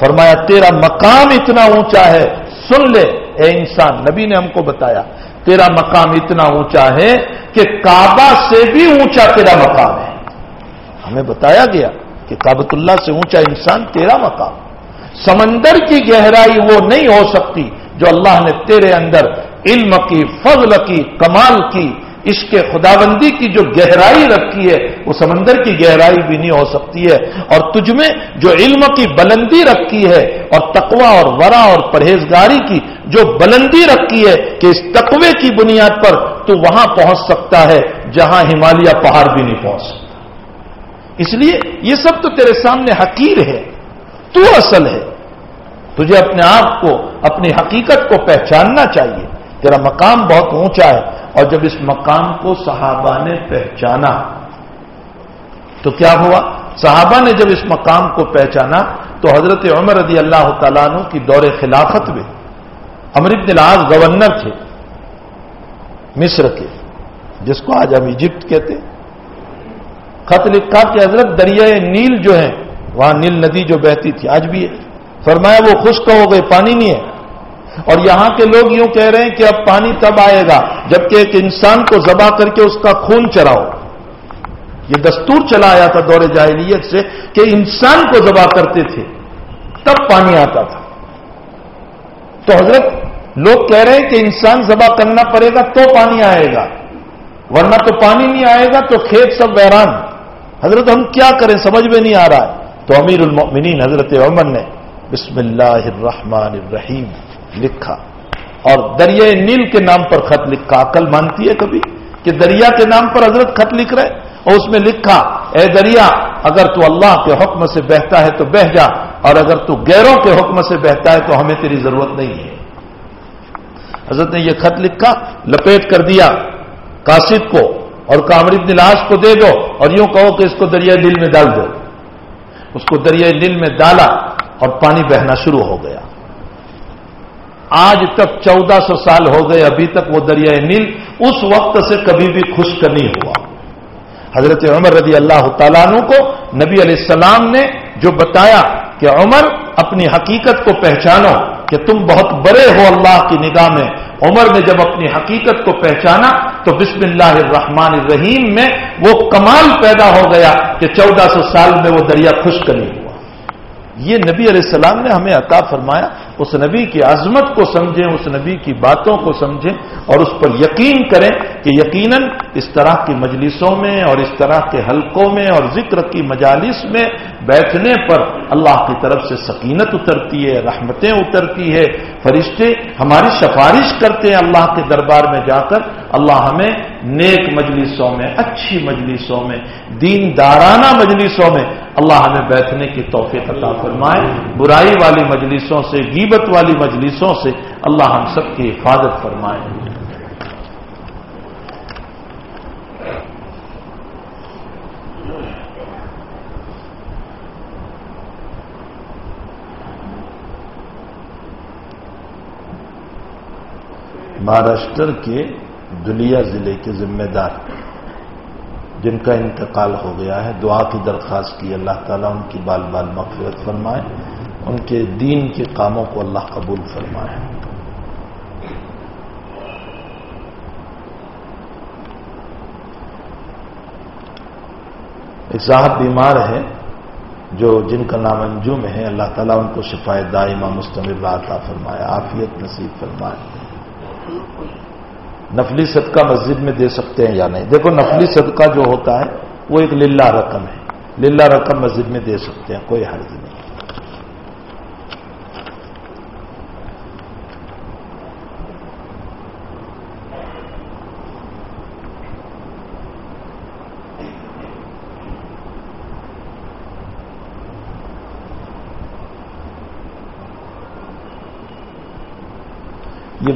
فرمایا، تیرا مقام اتنا اونچا ہے. سن لے، اے انسان، نبی نے ہم کو بتایا، تیرا مقام اتنا اونچا ہے کہ کعبہ سے بھی اونچا تیرا مقام ہے. ہمیں بتایا گیا کہ کابت اللہ سے اونچا انسان تیرا مقام سمندر کی گہرائی وہ نہیں ہو سکتی جو اللہ نے تیرے اندر علم کی، فضل کی، کمال کی اس کے خداوندی کی جو گہرائی رکھی ہے، وہ سمندر کی گہرائی بھی نہیں ہو سکتی ہے۔ اور تجھ میں جو علم کی بلندی رکھی ہے اور تقوا اور ورا اور پرہیزگاری کی جو بلندی رکھی ہے کہ اس تقوے کی بنیاد پر تو وہاں پہنچ سکتا ہے، جہاں ہمالیہ پہاڑ بھی نہیں پہنچ سکتا۔ اس لیے یہ سب تو تیرے سامنے حقیر ہے، تو اصل ہے۔ تجھے اپنے آپ کو، اپنی حقیقت کو پہچاننا چاہیے۔ تیرا مقام بہت اونچا ہے۔ اور جب اس مقام کو صحابہ نے پہچانا تو کیا ہوا؟ صحابہ نے جب اس مقام کو پہچانا تو حضرت عمر رضی اللہ تعالیٰ عنہ کی دور خلافت میں امرت نلاز گورنر تھے، مصر کے، جس کو آج ہم ایجپٹ کہتے خط لکھا کہ حضرت دریائے نیل جو ہے وہاں نیل ندی جو بہتی تھی، آج بھی ہے۔ فرمایا وہ خشک ہو گئے، پانی نہیں ہے۔ اور یہاں کے لوگ یوں کہہ رہے ہیں کہ اب پانی تب آئے گا جبکہ ایک انسان کو ذبح کر کے اس کا خون چراؤ۔ یہ دستور چلا آیا تھا دور جاہلیت سے کہ انسان کو ذبح کرتے تھے، تب پانی آتا تھا۔ تو حضرت لوگ کہہ رہے ہیں کہ انسان ذبح کرنا پڑے گا تو پانی آئے گا، ورنہ تو پانی نہیں آئے گا تو کھیت سب ویران۔ حضرت ہم کیا کریں سمجھ میں نہیں آ رہا۔ ہے تو امیر المؤمنین حضرت عمر نے، بسم اللہ الرحمن الرحیم۔ لکھا اور دریائے نیل کے نام پر خط لکھا عقل مانتی ہے کبھی کہ دریا کے نام پر حضرت خط لکھ رہے اور اس میں لکھا، اے دریا، اگر تو اللہ کے حکم سے بہتا ہے تو بہ جا، اور اگر تو گیروں کے حکم سے بہتا ہے تو ہمیں تیری ضرورت نہیں ہے۔ حضرت نے یہ خط لکھا، لپیٹ کر دیا کاشد کو اور کامرد لاش کو دے دو اور یوں کہو کہ اس کو دریائے دل میں ڈال دو۔ اس کو دریائے دل میں ڈالا اور پانی بہنا شروع ہو گیا۔ آج تک چودہ سو سال ہو گئے، ابھی تک وہ دریائے نیل اس وقت سے کبھی بھی خشک نہیں ہوا۔ حضرت عمر رضی اللہ تعالیٰ عنہ کو نبی علیہ السلام نے جو بتایا کہ عمر، اپنی حقیقت کو پہچانو کہ تم بہت بڑے ہو اللہ کی نگاہ میں۔ عمر نے جب اپنی حقیقت کو پہچانا تو بسم اللہ الرحمن الرحیم میں وہ کمال پیدا ہو گیا کہ چودہ سو سال میں وہ دریا خشک نہیں ہوا۔ یہ نبی علیہ السلام نے ہمیں عطا فرمایا اس نبی کی عظمت کو سمجھیں، اس نبی کی باتوں کو سمجھیں اور اس پر یقین کریں کہ یقیناً اس طرح کی مجلسوں میں اور اس طرح کے حلقوں میں اور ذکر کی مجالس میں بیٹھنے پر اللہ کی طرف سے سکینت اترتی ہے، رحمتیں اترتی ہے۔ فرشتے ہماری سفارش کرتے ہیں اللہ کے دربار میں جا کر۔ اللہ ہمیں نیک مجلسوں میں، اچھی مجلسوں میں دین دارانہ مجلسوں میں اللہ ہمیں بیٹھنے کی توفیق عطا فرمائے۔ برائی والی مجلسوں سے غیبت والی مجلسوں سے اللہ ہم سب کی حفاظت فرمائے۔ مہاراشٹر کے دلیا ضلع کے ذمہ دار جن کا انتقال ہو گیا ہے، دعا کی درخواست کی، اللہ تعالیٰ ان کی بال بال مغفرت فرمائے۔ ان کے دین کے کاموں کو اللہ قبول فرمائے۔ ایک صاحب بیمار ہے جو جن کا نام انجم ہے، اللہ تعالیٰ ان کو شفایت دائمہ مستمر عطا فرمائے، عافیت نصیب فرمائے۔ نفلی صدقہ مسجد میں دے سکتے ہیں یا نہیں؟ دیکھو، نفلی صدقہ جو ہوتا ہے، وہ ایک للہ رقم ہے۔ للہ رقم مسجد میں دے سکتے ہیں، کوئی حرض نہیں۔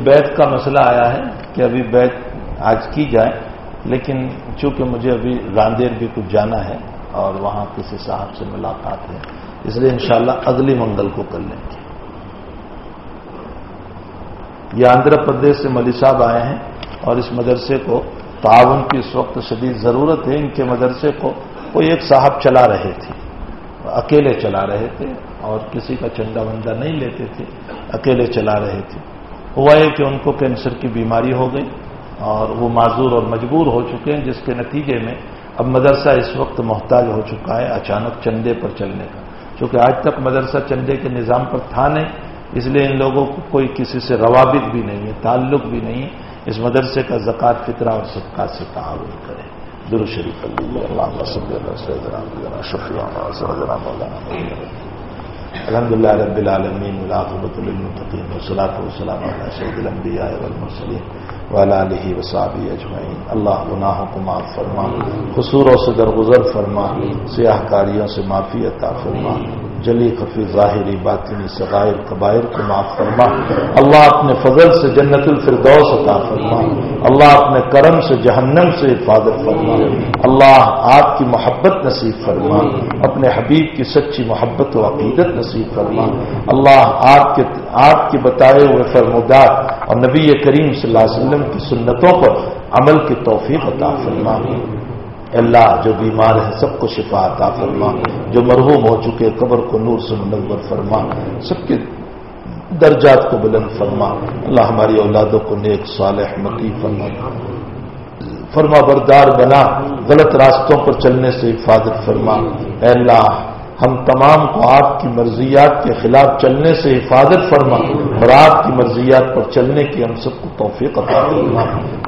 بیت کا مسئلہ آیا ہے کہ ابھی بیت آج کی جائے، لیکن چونکہ مجھے ابھی راندیر بھی کچھ جانا ہے اور وہاں کسی صاحب سے ملاقات ہے، اس لیے انشاءاللہ اگلی منگل کو کر لیں گے۔ یہ آندھرا پردیش سے ملی صاحب آئے ہیں اور اس مدرسے کو تعاون کی اس وقت شدید ضرورت ہے۔ ان کے مدرسے کو کوئی ایک صاحب چلا رہے تھے، اکیلے چلا رہے تھے اور کسی کا چندا وندہ نہیں لیتے تھے، اکیلے چلا رہے تھے۔ ہوا ہے کہ ان کو کینسر کی بیماری ہو گئی اور وہ معذور اور مجبور ہو چکے ہیں، جس کے نتیجے میں اب مدرسہ اس وقت محتاج ہو چکا ہے اچانک چندے پر چلنے کا۔ چونکہ آج تک مدرسہ چندے کے نظام پر تھا نہیں، اس لیے ان لوگوں کو کوئی کسی سے روابط بھی نہیں ہے، تعلق بھی نہیں ہے۔ اس مدرسے کا زکوٰۃ فطرہ اور صدقات سے تعاون کریں۔ در شریف۔ الحمد للہ رب العالمین العقبۃ المطین وسلاۃ وسلام علیہ سید الانبیاء والمرسلین والا علیہ وصابی اجمعین۔ اللہ گناہوں کو معاف فرما قصوروں سے درگزر فرما، سیاہ کاریوں سے معافی عطا فرما۔ جلی خفی ظاہری باطنی سغائر قبائر کو معاف فرما۔ اللہ اپنے فضل سے جنت الفردوس عطا فرما۔ اللہ اپنے کرم سے جہنم سے حفاظت فرما۔ اللہ آپ کی محبت نصیب فرما۔ اپنے حبیب کی سچی محبت و عقیدت نصیب فرما۔ اللہ آپ کے آپ کے بتائے ہوئے فرمودات اور نبی کریم صلی اللہ علیہ وسلم کی سنتوں پر عمل کی توفیق عطا فرما۔ اللہ جو بیمار ہے سب کو شفا عطا فرما۔ جو مرحوم ہو چکے قبر کو نور سے منور فرما۔ سب کے درجات کو بلند فرما۔ اللہ ہماری اولادوں کو نیک، صالح مکی فرما۔ فرما بردار بنا، غلط راستوں پر چلنے سے حفاظت فرما۔ اے اللہ ہم تمام کو آپ کی مرضیات کے خلاف چلنے سے حفاظت فرما، اور آپ کی مرضیات پر چلنے کی ہم سب کو توفیق عطا فرما۔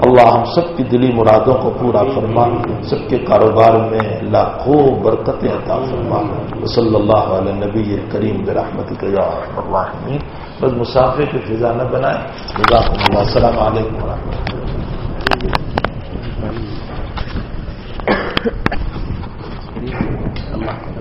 اللہ ہم سب کی دلی مرادوں کو پورا فرما۔ سب کے کاروبار میں لاکھوں برکتیں عطا فرما۔ صلی اللہ علیہ نبی کریم برحمت بس مسافر کی فضا نہ بنائے اللہ۔ السلام علیکم و اللہ۔